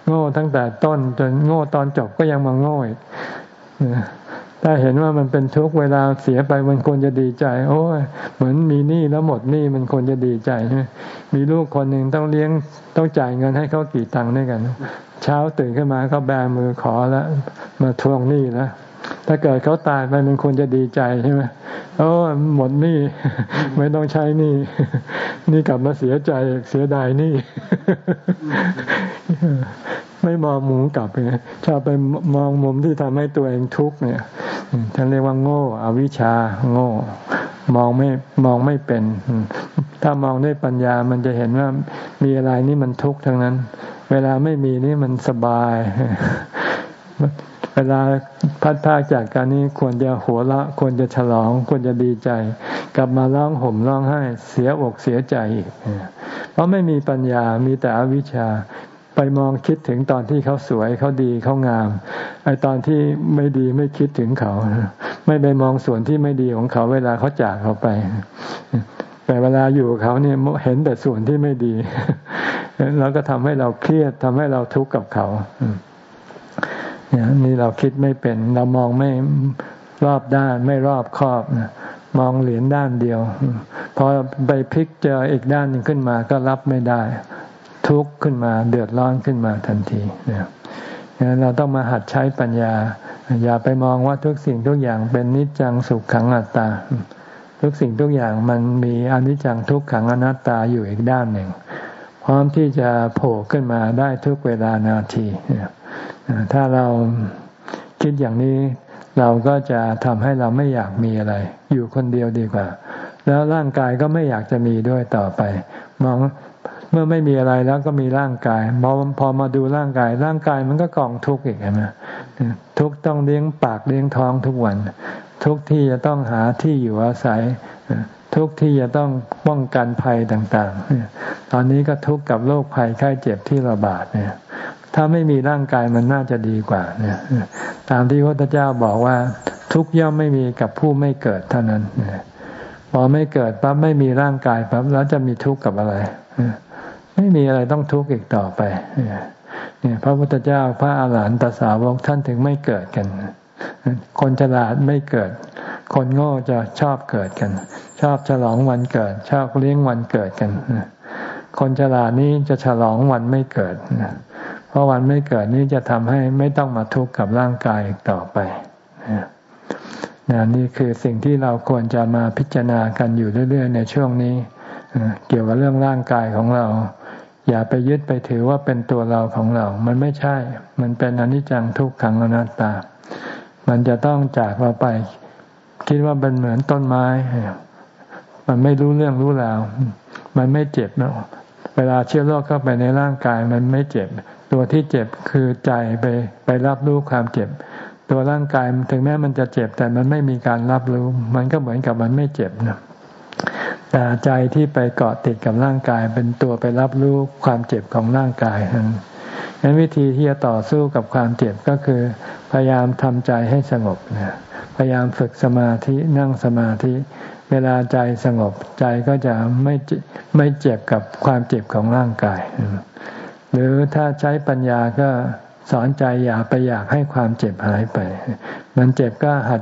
โง่ตั้งแต่ต้นจนโง่ตอนจบก็ยังมาโง่อีก ถ้าเห็นว่ามันเป็นทุกเวลาเสียไปมันควรจะดีใจ โอ้ยเหมือนมีหนี้แล้วหมดหนี้มันควรจะดีใจมีลูกคนหนึ่งต้องเลี้ยงต้องจ่ายเงินให้เขากี่ตังค์ด้วยกัน เช้าตื่นขึ้นมาเขาแบมือขอแล้วมาทวงหนี้แล้วถ้าเกิดเขาตายไปมันควรจะดีใจใช่ไหมโอ้หมดหนี้ไม่ต้องใช้หนี้นี่กลับมาเสียใจเสียดายหนี้ ไม่มองมุมกลับไงชอบไปมองมุมที่ทำให้ตัวเองทุกข์เนี่ยท่านเรียกว่าโง่ อวิชชาโง่ มองไม่มองไม่เป็น ถ้ามองด้วยปัญญามันจะเห็นว่ามีอะไรนี่มันทุกข์ทั้งนั้น เวลาไม่มีนี่มันสบาย เวลาพัดพากจากการนี้ควรจะหัวละควรจะฉลอง ควรจะดีใจ กลับมาร้องห่มร้องไห้ เสียอกเสียใจอีกเพราะไม่มีปัญญามีแต่อวิชชา ไปมองคิดถึงตอนที่เขาสวยเขาดีเขางามไอตอนที่ไม่ดีไม่คิดถึงเขา ไม่ไปมองส่วนที่ไม่ดีของเขาเวลาเขาจากเขาไป แต่เวลาอยู่เขาเนี่ยเห็นแต่ส่วนที่ไม่ดี แล้วก็ทำให้เราเครียดทำให้เราทุกข์กับเขาเนี่ยนี่เราคิดไม่เป็น เรามองไม่รอบด้านไม่รอบครอบมองเหรียญด้านเดียวพอไปพลิกเจออีกด้านหนึ่งขึ้นมาก็รับไม่ได้ ทุกข์ขึ้นมาเดือดร้อนขึ้นมาทันทีนะเราต้องมาหัดใช้ปัญญา อย่าไปมองว่าทุกสิ่งทุกอย่างเป็นนิจจังสุขขังอัตตา ทุกสิ่งทุกอย่างมันมีอนิจจังทุกขังอนัตตาอยู่อีกด้านหนึ่ง พร้อมที่จะโผล่ขึ้นมาได้ทุกเวลานาที ถ้าเราคิดอย่างนี้เราก็จะทำให้เราไม่อยากมีอะไร อยู่คนเดียวดีกว่า แล้วร่างกายก็ไม่อยากจะมีด้วยต่อไป มอง เมื่อไม่มีอะไรแล้วก็มีร่างกายพอพอมาดูร่างกาย ร่างกายมันก็กองทุกข์อีกใช่ไหมทุกต้องเลี้ยงปากเลี้ยงท้องทุกวัน ทุกที่จะต้องหาที่อยู่อาศัย ทุกที่จะต้องป้องกันภัยต่างๆ ตอนนี้ก็ทุกข์กับโรคภัยไข้เจ็บที่ระบาดเนี่ย ถ้าไม่มีร่างกายมันน่าจะดีกว่าเนี่ยตามที่พระพุทธเจ้าบอกว่า ทุกย่อมไม่มีกับผู้ไม่เกิดเท่านั้นพอไม่เกิดปั๊บไม่มีร่างกายปั๊บแล้วจะมีทุกข์กับอะไร ไม่มีอะไรต้องทุกข์อีกต่อไปเนี่ยพระพุทธเจ้าพระอาหารหันตสาวกท่านถึงไม่เกิดกัน คนฉลาดไม่เกิด คนโง่จะชอบเกิดกัน ชอบฉลองวันเกิด ชอบเลี้ยงวันเกิดกันคนฉลาดนี้จะฉลองวันไม่เกิดเพราะวันไม่เกิดนี้จะทำให้ไม่ต้องมาทุกข์กับร่างกายอีกต่อไปนนี่คือสิ่งที่เราควรจะมาพิจารณากันอยู่เรื่อย ๆ ในช่วงนี้ เกี่ยวกับเรื่องร่างกายของเรา อย่าไปยึดไปถือว่าเป็นตัวเราของเรา มันไม่ใช่ มันเป็นอนิจจังทุกขังอนัตตา มันจะต้องจากเราไป คิดว่าเป็นเหมือนต้นไม้ มันไม่รู้เรื่องรู้ราว มันไม่เจ็บนะเวลาเชื้อโรคเข้าไปในร่างกายมันไม่เจ็บ ตัวที่เจ็บคือใจไปไปรับรู้ความเจ็บ ตัวร่างกายถึงแม้มันจะเจ็บแต่มันไม่มีการรับรู้ มันก็เหมือนกับมันไม่เจ็บนะ แต่ใจที่ไปเกาะติดกับร่างกาย เป็นตัวไปรับรู้ความเจ็บของร่างกายนั้นวิธีที่จะต่อสู้กับความเจ็บก็คือ พยายามทำใจให้สงบนะพยายามฝึกสมาธินั่งสมาธิ เวลาใจสงบใจก็จะไม่ไม่เจ็บกับความเจ็บของร่างกาย หรือถ้าใช้ปัญญาก็สอนใจอย่าไปอยากให้ความเจ็บหายไป มันเจ็บก็หัด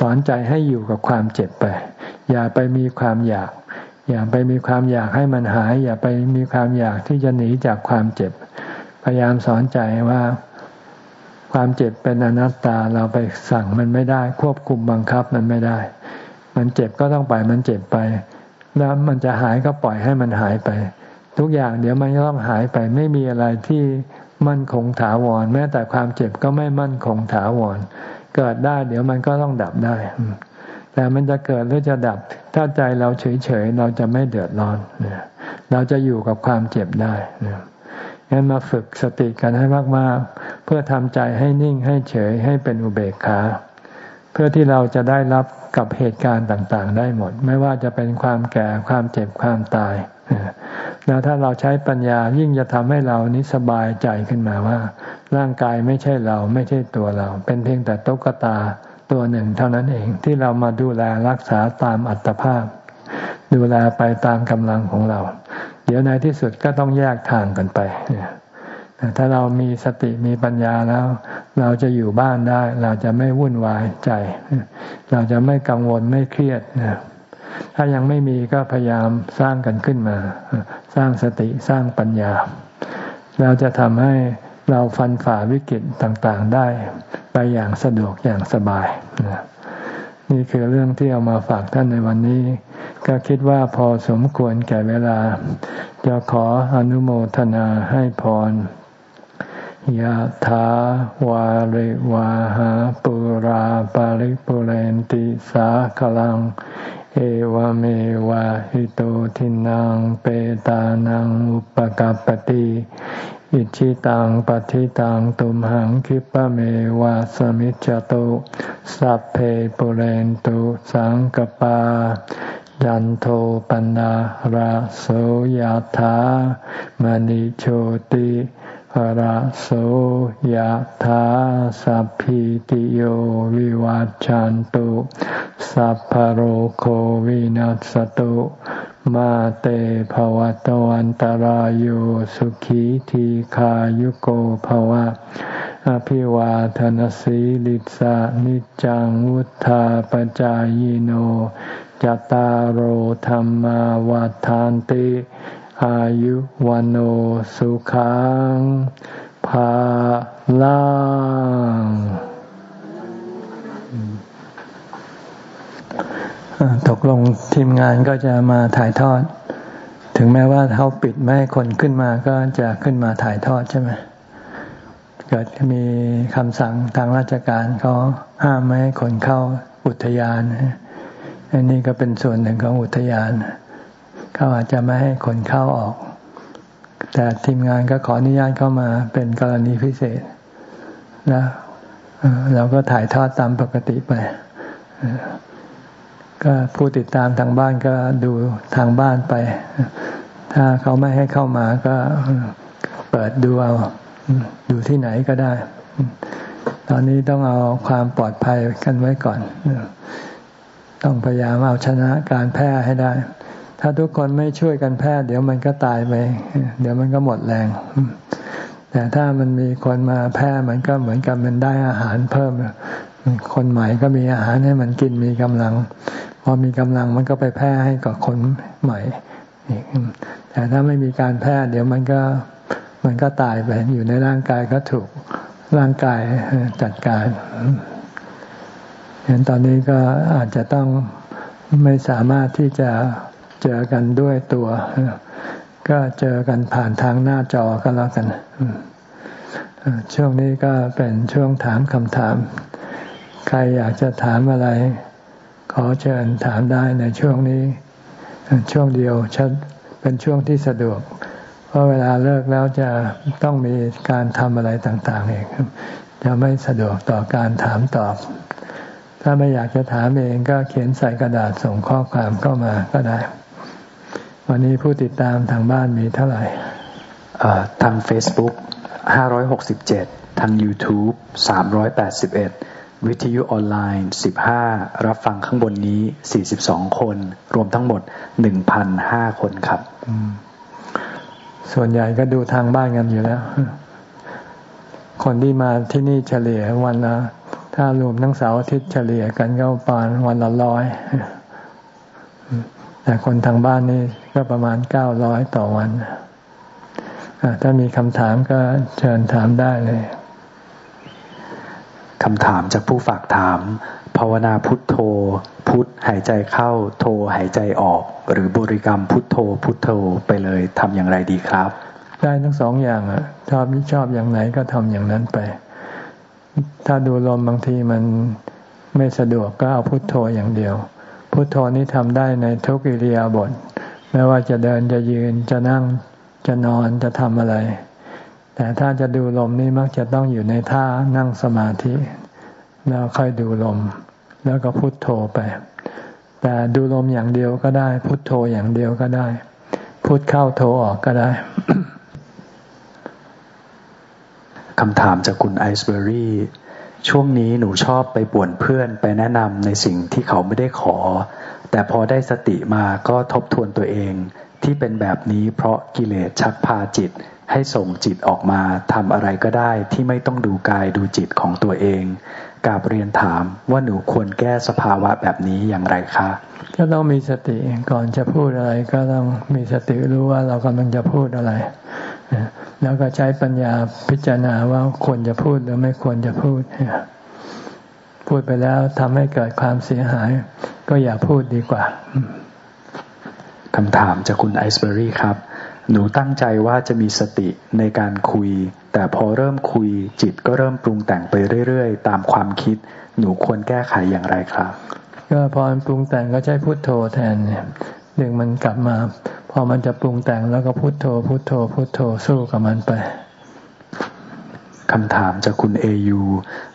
สอนใจให้อยู่กับความเจ็บไป อย่าไปมีความอยาก อย่าไปมีความอยากให้มันหาย อย่าไปมีความอยากที่จะหนีจากความเจ็บ พยายามสอนใจว่าความเจ็บเป็นอนัตตาเราไปสั่งมันไม่ได้ ควบคุมบังคับมันไม่ได้ มันเจ็บก็ต้องปล่อยมันเจ็บไป แล้วมันจะหายก็ปล่อยให้มันหายไป ทุกอย่างเดี๋ยวมันก็ต้องหายไป ไม่มีอะไรที่มั่นคงถาวร แม้แต่ความเจ็บก็ไม่มั่นคงถาวร เกิดได้ เดี๋ยวมันก็ต้องดับได้ แต่มันจะเกิดหรือจะดับ ถ้าใจเราเฉยๆ เราจะไม่เดือดร้อนเราจะอยู่กับความเจ็บได้งั้นมาฝึกสติกันให้มากๆ เพื่อทำใจให้นิ่งให้เฉยให้เป็นอุเบกขา เพื่อที่เราจะได้รับกับเหตุการณ์ต่างๆ ได้หมด ไม่ว่าจะเป็นความแก่ความเจ็บความตายแล้วถ้าเราใช้ปัญญายิ่งจะทำให้เรานี้สบายใจขึ้นมาว่า ร่างกายไม่ใช่เราไม่ใช่ตัวเรา เป็นเพียงแต่ตุ๊กตา ตัวหนึ่งเท่านั้นเองที่เรามาดูแลรักษาตามอัตภาพ ดูแลไปตามกำลังของเรา เดี๋ยวในที่สุดก็ต้องแยกทางกันไปถ้าเรามีสติมีปัญญาแล้ว เราจะอยู่บ้านได้ เราจะไม่วุ่นวายใจ เราจะไม่กังวลไม่เครียดนะถ้ายังไม่มีก็พยายามสร้างกันขึ้นมา สร้างสติสร้างปัญญา เราจะทำให้ เราฟันฝ่าวิกฤตต่างๆได้ไปอย่างสะดวกอย่างสบาย นี่คือเรื่องที่เอามาฝากท่านในวันนี้ ก็คิดว่าพอสมควรแก่เวลา จะขออนุโมทนาให้พรยะถาวาริวาหาปุราปาริปุเรนติสาคลัง เอวเมวะอิโตทินังเปตานังอุปกัปติ อิชิตังปฏิตังตุมหังคิปะเมวะสมิจจโตสัพเพปุเรนตุสังกปา ยันโทปนะราโสยธามณิโชติ ระโสยธาสัพพิติโยวิวัจจันตุสัพพโรโควินัสตุมาเตภวะตวันตารโยสุขีทีขายุโกภวะ อภิวาทนสีลิสานิจังวุธาปจายโนจตารโหธรรมาวาทานติ อายุวันโอสุขังภาลังตกลงทีมงานก็จะมาถ่ายทอด ถึงแม้ว่าเขาปิดไม่ให้คนขึ้นมาก็จะขึ้นมาถ่ายทอดใช่ไหมเกิดมีคำสั่งทางราชการเขาห้ามไม่ให้คนเข้าอุทยานอันนี้ก็เป็นส่วนหนึ่งของอุทยาน เขาอาจจะไม่ให้คนเข้าออก แต่ทีมงานก็ขออนุญาตเข้ามาเป็นกรณีพิเศษนะเราก็ถ่ายทอดตามปกติไป ก็ผู้ติดตามทางบ้านก็ดูทางบ้านไป ถ้าเขาไม่ให้เข้ามาก็เปิดดูเอา ดูที่ไหนก็ได้ ตอนนี้ต้องเอาความปลอดภัยกันไว้ก่อน ต้องพยายามเอาชนะการแพ้ให้ได้ ถ้าทุกคนไม่ช่วยกันแพทย์เดี๋ยวมันก็ตายไป เดี๋ยวมันก็หมดแรง แต่ถ้ามันมีคนมาแพร่มันก็เหมือนกับมันได้อาหารเพิ่ม คนใหม่ก็มีอาหารให้มันกินมีกำลัง พอมีกำลังมันก็ไปแพร่ให้กับคนใหม่ แต่ถ้าไม่มีการแพร่เดี๋ยวมันก็มันก็ตายไปอยู่ในร่างกายก็ถูกร่างกายจัดการเห็นตอนนี้ก็อาจจะต้องไม่สามารถที่จะ เจอกันด้วยตัว ก็เจอกันผ่านทางหน้าจอก็แล้วกัน ช่วงนี้ก็เป็นช่วงถามคำถาม ใครอยากจะถามอะไร ขอเชิญถามได้ในช่วงนี้ ช่วงเดียวชัดเป็นช่วงที่สะดวก เพราะเวลาเลิกแล้วจะต้องมีการทำอะไรต่างๆเองจะไม่สะดวกต่อการถามตอบ ถ้าไม่อยากจะถามเองก็เขียนใส่กระดาษส่งข้อความเข้ามาก็ได้ วันนี้ผู้ติดตามทางบ้านมีเท่าไหร่ทาง Facebook 567 ทาง YouTube 381 วิทยุออนไลน์ 15 รับฟังข้างบนนี้ 42 คน รวมทั้งหมด 1,005 คนครับ ส่วนใหญ่ก็ดูทางบ้านกันอยู่แล้ว คนที่มาที่นี่เฉลี่ยวันละ ถ้ารวมทั้งเสาร์อาทิตย์เฉลี่ยกันก็ปานวันละร้อย แต่คนทางบ้านนี่ก็ประมาณเก้าร้อยต่อวัน ถ้ามีคำถามก็เชิญถามได้เลยคำถามจากผู้ฝากถาม ภาวนาพุทโธ พุทหายใจเข้าโทหายใจออก หรือบริกรรมพุทโธ พุทโธไปเลยทำอย่างไรดีครับ ได้ทั้งสองอย่างอะชอบชอบอย่างไหนก็ทำอย่างนั้นไป ถ้าดูลมบางทีมันไม่สะดวกก็เอาพุทโธอย่างเดียว พุทโธนี้ทำได้ในทุกอิริยาบถไม่ว่าจะเดินจะยืนจะนั่งจะนอนจะทำอะไร แต่ถ้าจะดูลมนี่มักจะต้องอยู่ในท่านั่งสมาธิ แล้วค่อยดูลม แล้วก็พุทโธไป แต่ดูลมอย่างเดียวก็ได้ พุทโธอย่างเดียวก็ได้ พุทเข้าโธออกก็ได้คำถามจากคุณไอซ์เบอรี่ ช่วงนี้หนูชอบไปป่วนเพื่อนไปแนะนำในสิ่งที่เขาไม่ได้ขอ แต่พอได้สติมาก็ทบทวนตัวเอง ที่เป็นแบบนี้เพราะกิเลสชักพาจิต ให้ส่งจิตออกมาทำอะไรก็ได้ที่ไม่ต้องดูกายดูจิตของตัวเองกาบเรียนถามว่าหนูควรแก้สภาวะแบบนี้อย่างไรคะ ก็ต้องมีสติก่อนจะพูดอะไร ก็ต้องมีสติรู้ว่าเรากำลังจะพูดอะไร แล้วก็ใช้ปัญญาพิจารณาว่าควรจะพูดหรือไม่ควรจะพูด พูดไปแล้วทำให้เกิดความเสียหาย ก็อย่าพูดดีกว่าคำถามจากคุณไอซ์เบอรี่ครับ หนูตั้งใจว่าจะมีสติในการคุย แต่พอเริ่มคุยจิตก็เริ่มปรุงแต่งไปเรื่อยๆ ตามความคิด หนูควรแก้ไขอย่างไรครับ ก็พอมันปรุงแต่งก็ใช้พุทโธแทนเนี่ยดึงมันกลับมาพ อมันจะปรุงแต่งแล้วก็พุทโธ พุทโธ พุทโธสู้กับมันไปคำถามจากคุณเอยู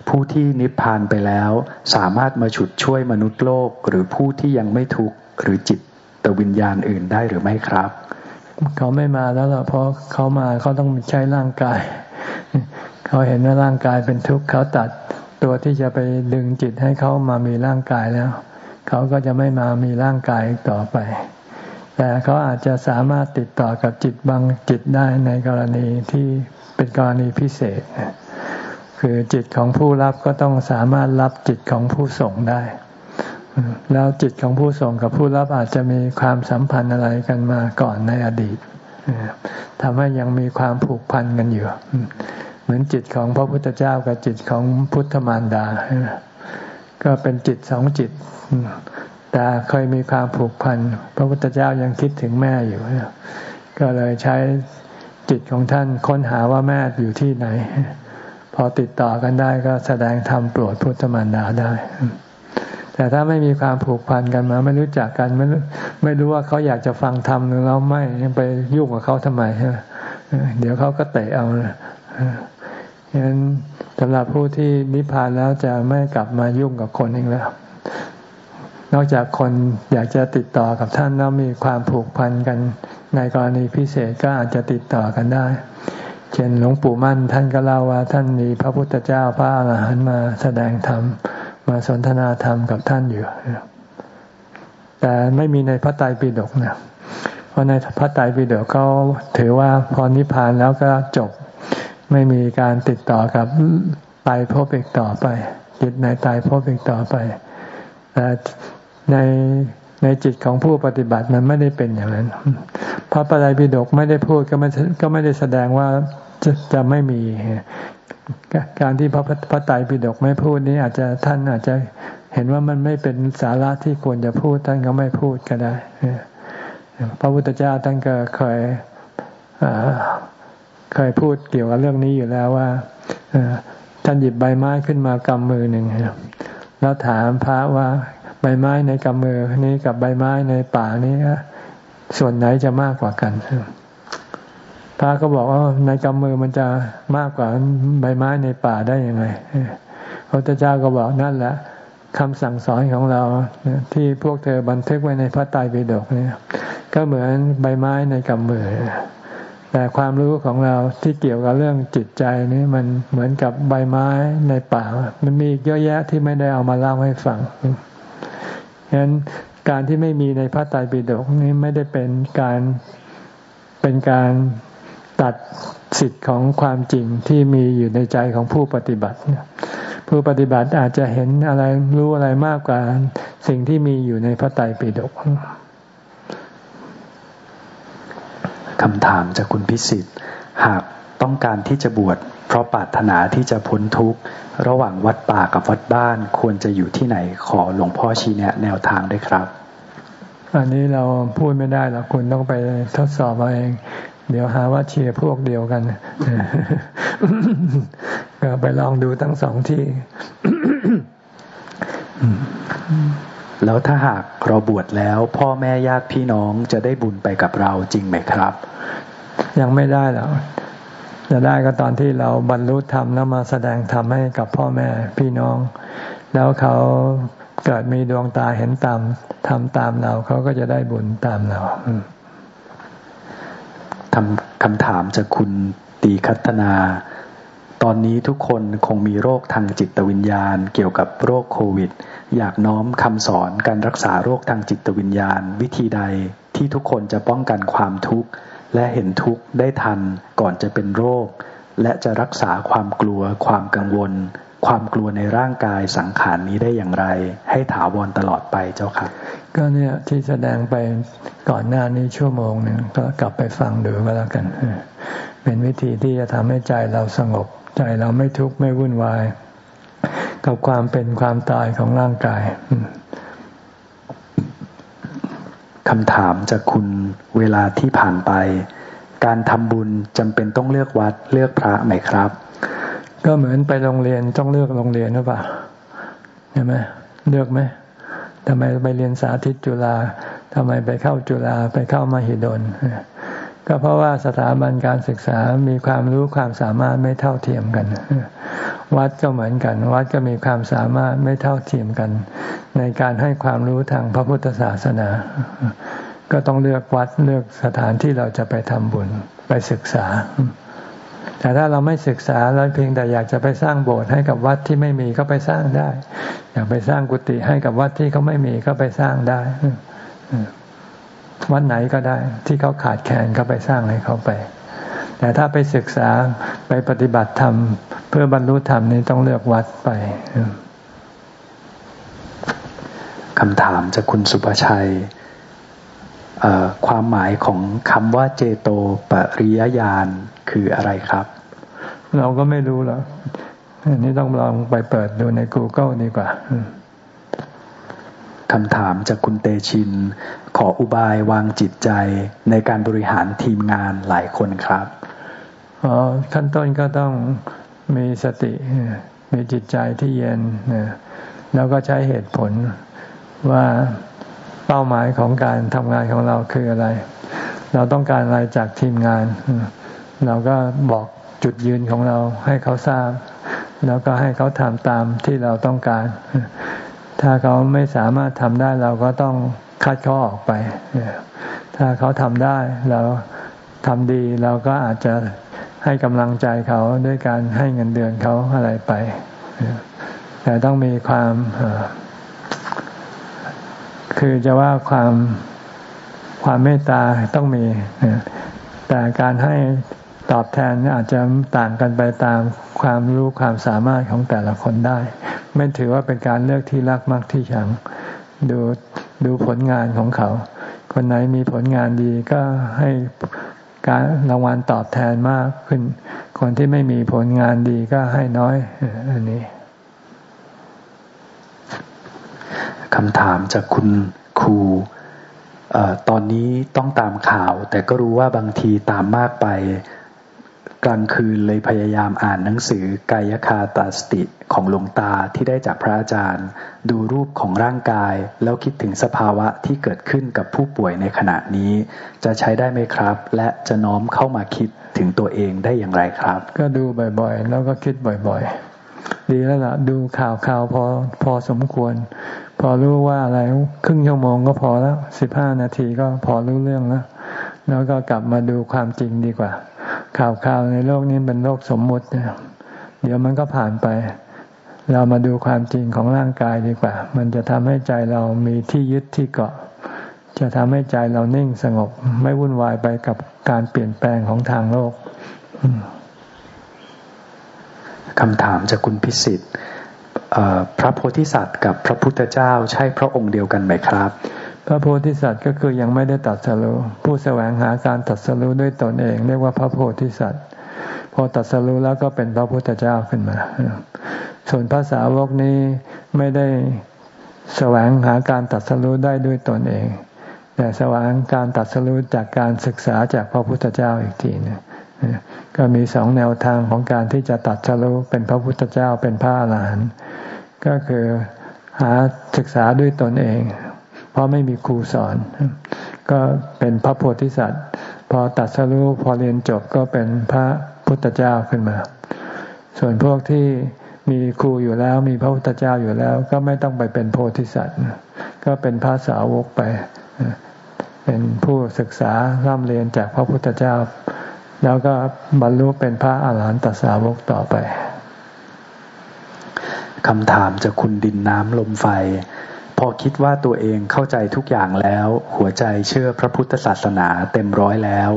ผู้ที่นิพพานไปแล้ว สามารถมาฉุดช่วยมนุษย์โลก หรือผู้ที่ยังไม่ทุกข์หรือจิตตวิญญาณอื่นได้หรือไม่ครับ เขาไม่มาแล้วล่ะเพราะเขามาเขาต้องใช้ร่างกาย เขาเห็นว่าร่างกายเป็นทุกข์เขาตัดตัวที่จะไปดึงจิตให้เขามามีร่างกายแล้ว เขาก็จะไม่มามีร่างกายต่อไป แต่เขาอาจจะสามารถติดต่อกับจิตบางจิตได้ในกรณีที่เป็นกรณีพิเศษ คือจิตของผู้รับก็ต้องสามารถรับจิตของผู้ส่งได้ แล้วจิตของผู้ส่งกับผู้รับอาจจะมีความสัมพันธ์อะไรกันมาก่อนในอดีตทำให้ยังมีความผูกพันกันอยู่ เหมือนจิตของพระพุทธเจ้ากับจิตของพุทธมารดา ก็เป็นจิตสองจิต แต่เคยมีความผูกพัน พระพุทธเจ้ายังคิดถึงแม่อยู่ ก็เลยใช้จิตของท่านค้นหาว่าแม่อยู่ที่ไหน พอติดต่อกันได้ก็แสดงธรรมโปรดพุทธมารดาได้ แต่ถ้าไม่มีความผูกพันกันมา ไม่รู้จักกันไม่ไม่รู้ว่าเขาอยากจะฟังธรรมหรือเราไม่ไปยุ่งกับเขาทำไมใช่ไมเดี๋ยวเขาก็เตะเอาฉะนั้นสำหรับผู้ที่นิพพานแล้วจะไม่กลับมายุ่งกับคนอีกแล้ว นอกจากคนอยากจะติดต่อกับท่านแล้วมีความผูกพันกัน ในกรณีพิเศษก็อาจจะติดต่อกันได้ เช่นหลวงปู่มั่นท่านก็เล่าว่าท่านมีพระพุทธเจ้าพระอาหารหันต์มาแสดงธรรมมาสนทนาธรรมกับท่านอยู่แต่ไม่มีในพระไตรปิฎกนะเพราะในพระไตรปิฎกเขาถือว่าพอนิพพานแล้วก็จบ ไม่มีการติดต่อกับตายพบอีกต่อไปจิตในตายพบอีกต่อไปแต่ ในในจิตของผู้ปฏิบัติมันไม่ได้เป็นอย่างนั้น พระปไตรปิฎกไม่ได้พูดก็ไม่ก็ไม่ได้แสดงว่าจะจะไม่มี การที่พระพระไตรปิฎกไม่พูดนี้อาจจะท่านอาจจะเห็นว่ามันไม่เป็นสาระที่ควรจะพูดท่านก็ไม่พูดก็ได้ พระพุทธเจ้าท่านก็เคยเคยพูดเกี่ยวกับเรื่องนี้อยู่แล้วว่าท่านหยิบใบไม้ขึ้นมากำมือหนึ่งแล้วถามพระว่า ใบไม้ในกำมือนี้กับใบไม้ในป่านี้ส่วนไหนจะมากกว่ากันพระก็บอกว่าในกำมือมันจะมากกว่าใบไม้ในป่าได้ยังไงพระพุทธเจ้าก็บอกนั่นแหละคำสั่งสอนของเราที่พวกเธอบันทึกไว้ในพระไตรปิฎกเนี่ย ก็เหมือนใบไม้ในกำมือ แต่ความรู้ของเราที่เกี่ยวกับเรื่องจิตใจนี่มันเหมือนกับใบไม้ในป่า มันมีเยอะแยะที่ไม่ได้เอามาเล่าให้ฟัง ฉะนั้นการที่ไม่มีในพระไตรปิฎกนี้ไม่ได้เป็นการเป็นการตัดสิทธิ์ของความจริงที่มีอยู่ในใจของผู้ปฏิบัติ ผู้ปฏิบัติอาจจะเห็นอะไรรู้อะไรมากกว่าสิ่งที่มีอยู่ในพระไตรปิฎกคำถามจากคุณพิสิทธิ์หาก ต้องการที่จะบวชเพราะปรารถนาที่จะพ้นทุกข์ ระหว่างวัดป่ากับวัดบ้านควรจะอยู่ที่ไหนขอหลวงพ่อชี้แนะแนวทางด้วยครับ อันนี้เราพูดไม่ได้หรอกคุณต้องไปทดสอบเอาเอง เดี๋ยวหาว่าเชียร์พวกเดียวกันก็ไปลองดูทั้งสองที่แล้วถ้าหากเราบวชแล้ว พ่อแม่ญาติพี่น้องจะได้บุญไปกับเราจริงไหมครับ ยังไม่ได้หรอก จะได้ก็ตอนที่เราบรรลุธรรมแล้วมาแสดงธรรมให้กับพ่อแม่พี่น้อง แล้วเขาเกิดมีดวงตาเห็นตามทำตามเราเขาก็จะได้บุญตามเราทำคำถามจากคุณตีคัตนา ตอนนี้ทุกคนคงมีโรคทางจิตวิญญาณ เกี่ยวกับโรคโควิด อยากน้อมคำสอนการรักษาโรคทางจิตวิญญาณ วิธีใดที่ทุกคนจะป้องกันความทุกข์ และเห็นทุกข์ได้ทันก่อนจะเป็นโรค และจะรักษาความกลัว ความกังวล ความกลัวในร่างกายสังขารนี้ได้อย่างไร ให้ถาวรตลอดไปเจ้าค่ะ ก็เนี่ยที่แสดงไปก่อนหน้านี้ชั่วโมงหนึ่งก็กลับไปฟังดูก็แล้วกัน เป็นวิธีที่จะทำให้ใจเราสงบ ใจเราไม่ทุกข์ไม่วุ่นวาย กับความเป็นความตายของร่างกาย คำถามจากคุณเวลาที่ผ่านไป การทำบุญจำเป็นต้องเลือกวัดเลือกพระไหมครับ ก็เหมือนไปโรงเรียนต้องเลือกโรงเรียนหรือเปล่าใช่ไหมเลือกไหมทำไมไปเรียนสาธิตจุฬาทำไมไปเข้าจุฬาไปเข้ามหิดลก็เพราะว่าสถาบันการศึกษามีความรู้ความสามารถไม่เท่าเทียมกัน วัดก็เหมือนกัน วัดก็มีความสามารถไม่เท่าเทียมกัน ในการให้ความรู้ทางพระพุทธศาสนา ก็ต้องเลือกวัดเลือกสถานที่เราจะไปทำบุญไปศึกษา แต่ถ้าเราไม่ศึกษาแล้วเพียงแต่อยากจะไปสร้างโบสถ์ให้กับวัดที่ไม่มีก็ไปสร้างได้ อยากไปสร้างกุฏิให้กับวัดที่เขาไม่มีก็ไปสร้างได้วัดไหนก็ได้ ที่เขาขาดแคลนก็ไปสร้างให้เขาไป แต่ถ้าไปศึกษาไปปฏิบัติธรรม เพื่อบรรลุธรรมนี้ต้องเลือกวัดไปคำถามจากคุณสุภชัยความหมายของคำว่าเจโตปริยญาณคืออะไรครับ เราก็ไม่รู้หรอกอันนี้ต้องลองไปเปิดดูใน Google ดีกว่าคำถามจากคุณเตชิน ขออุบายวางจิตใจในการบริหารทีมงานหลายคนครับอ๋อ ขั้นต้นก็ต้องมีสติ มีจิตใจที่เย็นแล้วก็ใช้เหตุผลว่าเป้าหมายของการทำงานของเราคืออะไร เราต้องการอะไรจากทีมงาน เราก็บอกจุดยืนของเราให้เขาทราบ แล้วก็ให้เขาทำตามที่เราต้องการ ถ้าเขาไม่สามารถทำได้เราก็ต้องคัดเขาออกไป ถ้าเขาทำได้เราทำดีเราก็อาจจะ ให้กำลังใจเขาด้วยการให้เงินเดือนเขาอะไรไป แต่ต้องมีความ คือจะว่าความความเมตตาต้องมี แต่การให้ตอบแทนอาจจะต่างกันไปตามความรู้ความสามารถของแต่ละคนได้ ไม่ถือว่าเป็นการเลือกที่รักมักที่ชังดูดูผลงานของเขา คนไหนมีผลงานดีก็ให้ การรางวัลตอบแทนมากขึ้น คนที่ไม่มีผลงานดีก็ให้น้อยอันนี้คำถามจากคุณครูตอนนี้ต้องตามข่าว แต่ก็รู้ว่าบางทีตามมากไป กลางคืนเลยพยายามอ่านหนังสือกายคาตาสติของหลวงตาที่ได้จากพระอาจารย์ ดูรูปของร่างกาย แล้วคิดถึงสภาวะที่เกิดขึ้นกับผู้ป่วยในขณะนี้ จะใช้ได้ไหมครับ และจะน้อมเข้ามาคิดถึงตัวเองได้อย่างไรครับ ก็ดูบ่อยๆ แล้วก็คิดบ่อยๆ ดีแล้วล่ะ ดูข่าวข่าวพอพอสมควร พอรู้ว่าอะไรครึ่งชั่วโมงก็พอแล้วสิบห้านาทีก็พอรู้เรื่องแล้วแล้วก็กลับมาดูความจริงดีกว่า ข่าวข่าวในโลกนี้เป็นโลกสมมุติเนี่ยเดี๋ยวมันก็ผ่านไป เรามาดูความจริงของร่างกายดีกว่า มันจะทำให้ใจเรามีที่ยึดที่เกาะ จะทำให้ใจเรานิ่งสงบ ไม่วุ่นวายไปกับการเปลี่ยนแปลงของทางโลกคำถามจากคุณพิสิทธิ์พระโพธิสัตว์กับพระพุทธเจ้าใช่พระองค์เดียวกันไหมครับ พระโพธิสัตว์ก็คือยังไม่ได้ตัดสรู้ผู้แสวงหาการตัดสรู้ด้วยตนเอง เรียกว่าพระโพธิสัตว์ พอตัดสรู้แล้วก็เป็นพระพุทธเจ้าขึ้นมา ส่วนภาษาวกนี้ไม่ได้แสวงหาการตัดสรู้ได้ด้วยตนเอง แต่แสวงการตัดสรู้จากการศึกษาจากพระพุทธเจ้าอีกทีนึงก็มีสองแนวทางของการที่จะตัดสรู้เป็นพระพุทธเจ้าเป็นพระอรหันต์ก็คือหาศึกษาด้วยตนเอง เพราะไม่มีครูสอน ก็เป็นพระโพธิสัตว์ พอตัดสรู้พอเรียนจบก็เป็นพระพุทธเจ้าขึ้นมา ส่วนพวกที่มีครูอยู่แล้วมีพระพุทธเจ้าอยู่แล้ว ก็ไม่ต้องไปเป็นโพธิสัตว์ ก็เป็นพระสาวกไป เป็นผู้ศึกษาร่ำเรียนจากพระพุทธเจ้า แล้วก็บรรลุเป็นพระอาหารหันตสาวกต่อไปคำถามจากคุณดินน้ำลมไฟ อคิดว่าตัวเองเข้าใจทุกอย่างแล้ว หัวใจเชื่อพระพุทธศาสนาเต็มร้อยแล้ว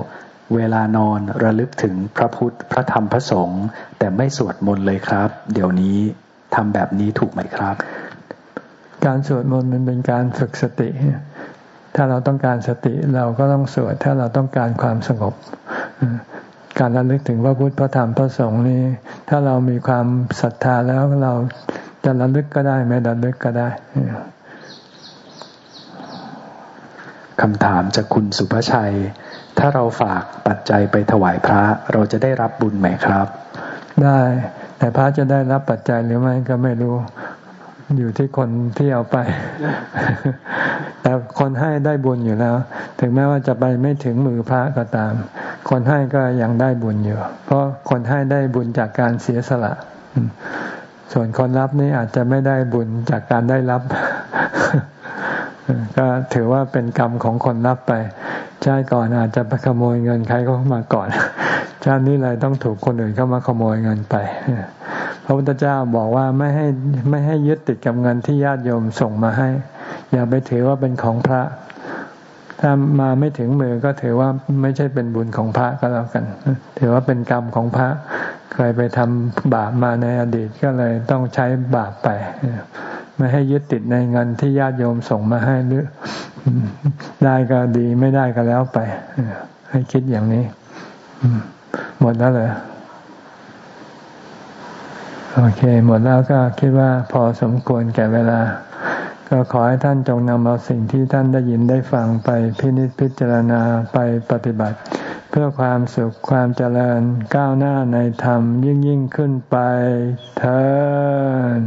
เวลานอนระลึกถึงพระพุทธพระธรรมพระสงฆ์แต่ไม่สวดมนต์เลยครับ เดี๋ยวนี้ทำแบบนี้ถูกไหมครับ การสวดมนต์มันเป็นการฝึกสติ ถ้าเราต้องการสติเราก็ต้องสวด ถ้าเราต้องการความสงบการระลึกถึงพระพุทธพระธรรมพระสงฆ์นี้ ถ้าเรามีความศรัทธาแล้วเราจะระลึกก็ได้ ไม่ระลึกก็ได้ คำถามจากคุณสุภชัย ถ้าเราฝากปัจจัยไปถวายพระเราจะได้รับบุญไหมครับ ได้ แต่พระจะได้รับปัจจัยหรือไม่ก็ไม่รู้ อยู่ที่คนที่เอาไป แต่คนให้ได้บุญอยู่แล้ว ถึงแม้ว่าจะไปไม่ถึงมือพระก็ตาม คนให้ก็ยังได้บุญอยู่ เพราะคนให้ได้บุญจากการเสียสละ ส่วนคนรับนี่อาจจะไม่ได้บุญจากการได้รับ ก็ถือว่าเป็นกรรมของคนรับไป ชาติก่อนอาจจะไปขโมยเงินใครก็มาก่อน ชาตินี้เลยต้องถูกคนอื่นเข้ามาขโมยเงินไปพระพุทธเจ้าบอกว่าไม่ให้ไม่ให้ยึดติดกับเงินที่ญาติโยมส่งมาให้ อย่าไปถือว่าเป็นของพระ ถ้ามาไม่ถึงมือก็ถือว่าไม่ใช่เป็นบุญของพระก็แล้วกัน ถือว่าเป็นกรรมของพระเคยไปทำบาปมาในอดีตก็เลยต้องใช้บาปไป ไม่ให้ยึดติดในเงินที่ญาติโยมส่งมาให้หรือได้ก็ดีไม่ได้ก็แล้วไป ให้คิดอย่างนี้หมดแล้วเลยโอเค หมดแล้วก็คิดว่าพอสมควรแก่เวลา ก็ขอให้ท่านจงนำเอาสิ่งที่ท่านได้ยินได้ฟังไปพินิจพิจารณาไปปฏิบัติ เพื่อความสุขความเจริญก้าวหน้าในธรรมยิ่งยิ่งขึ้นไปเธอ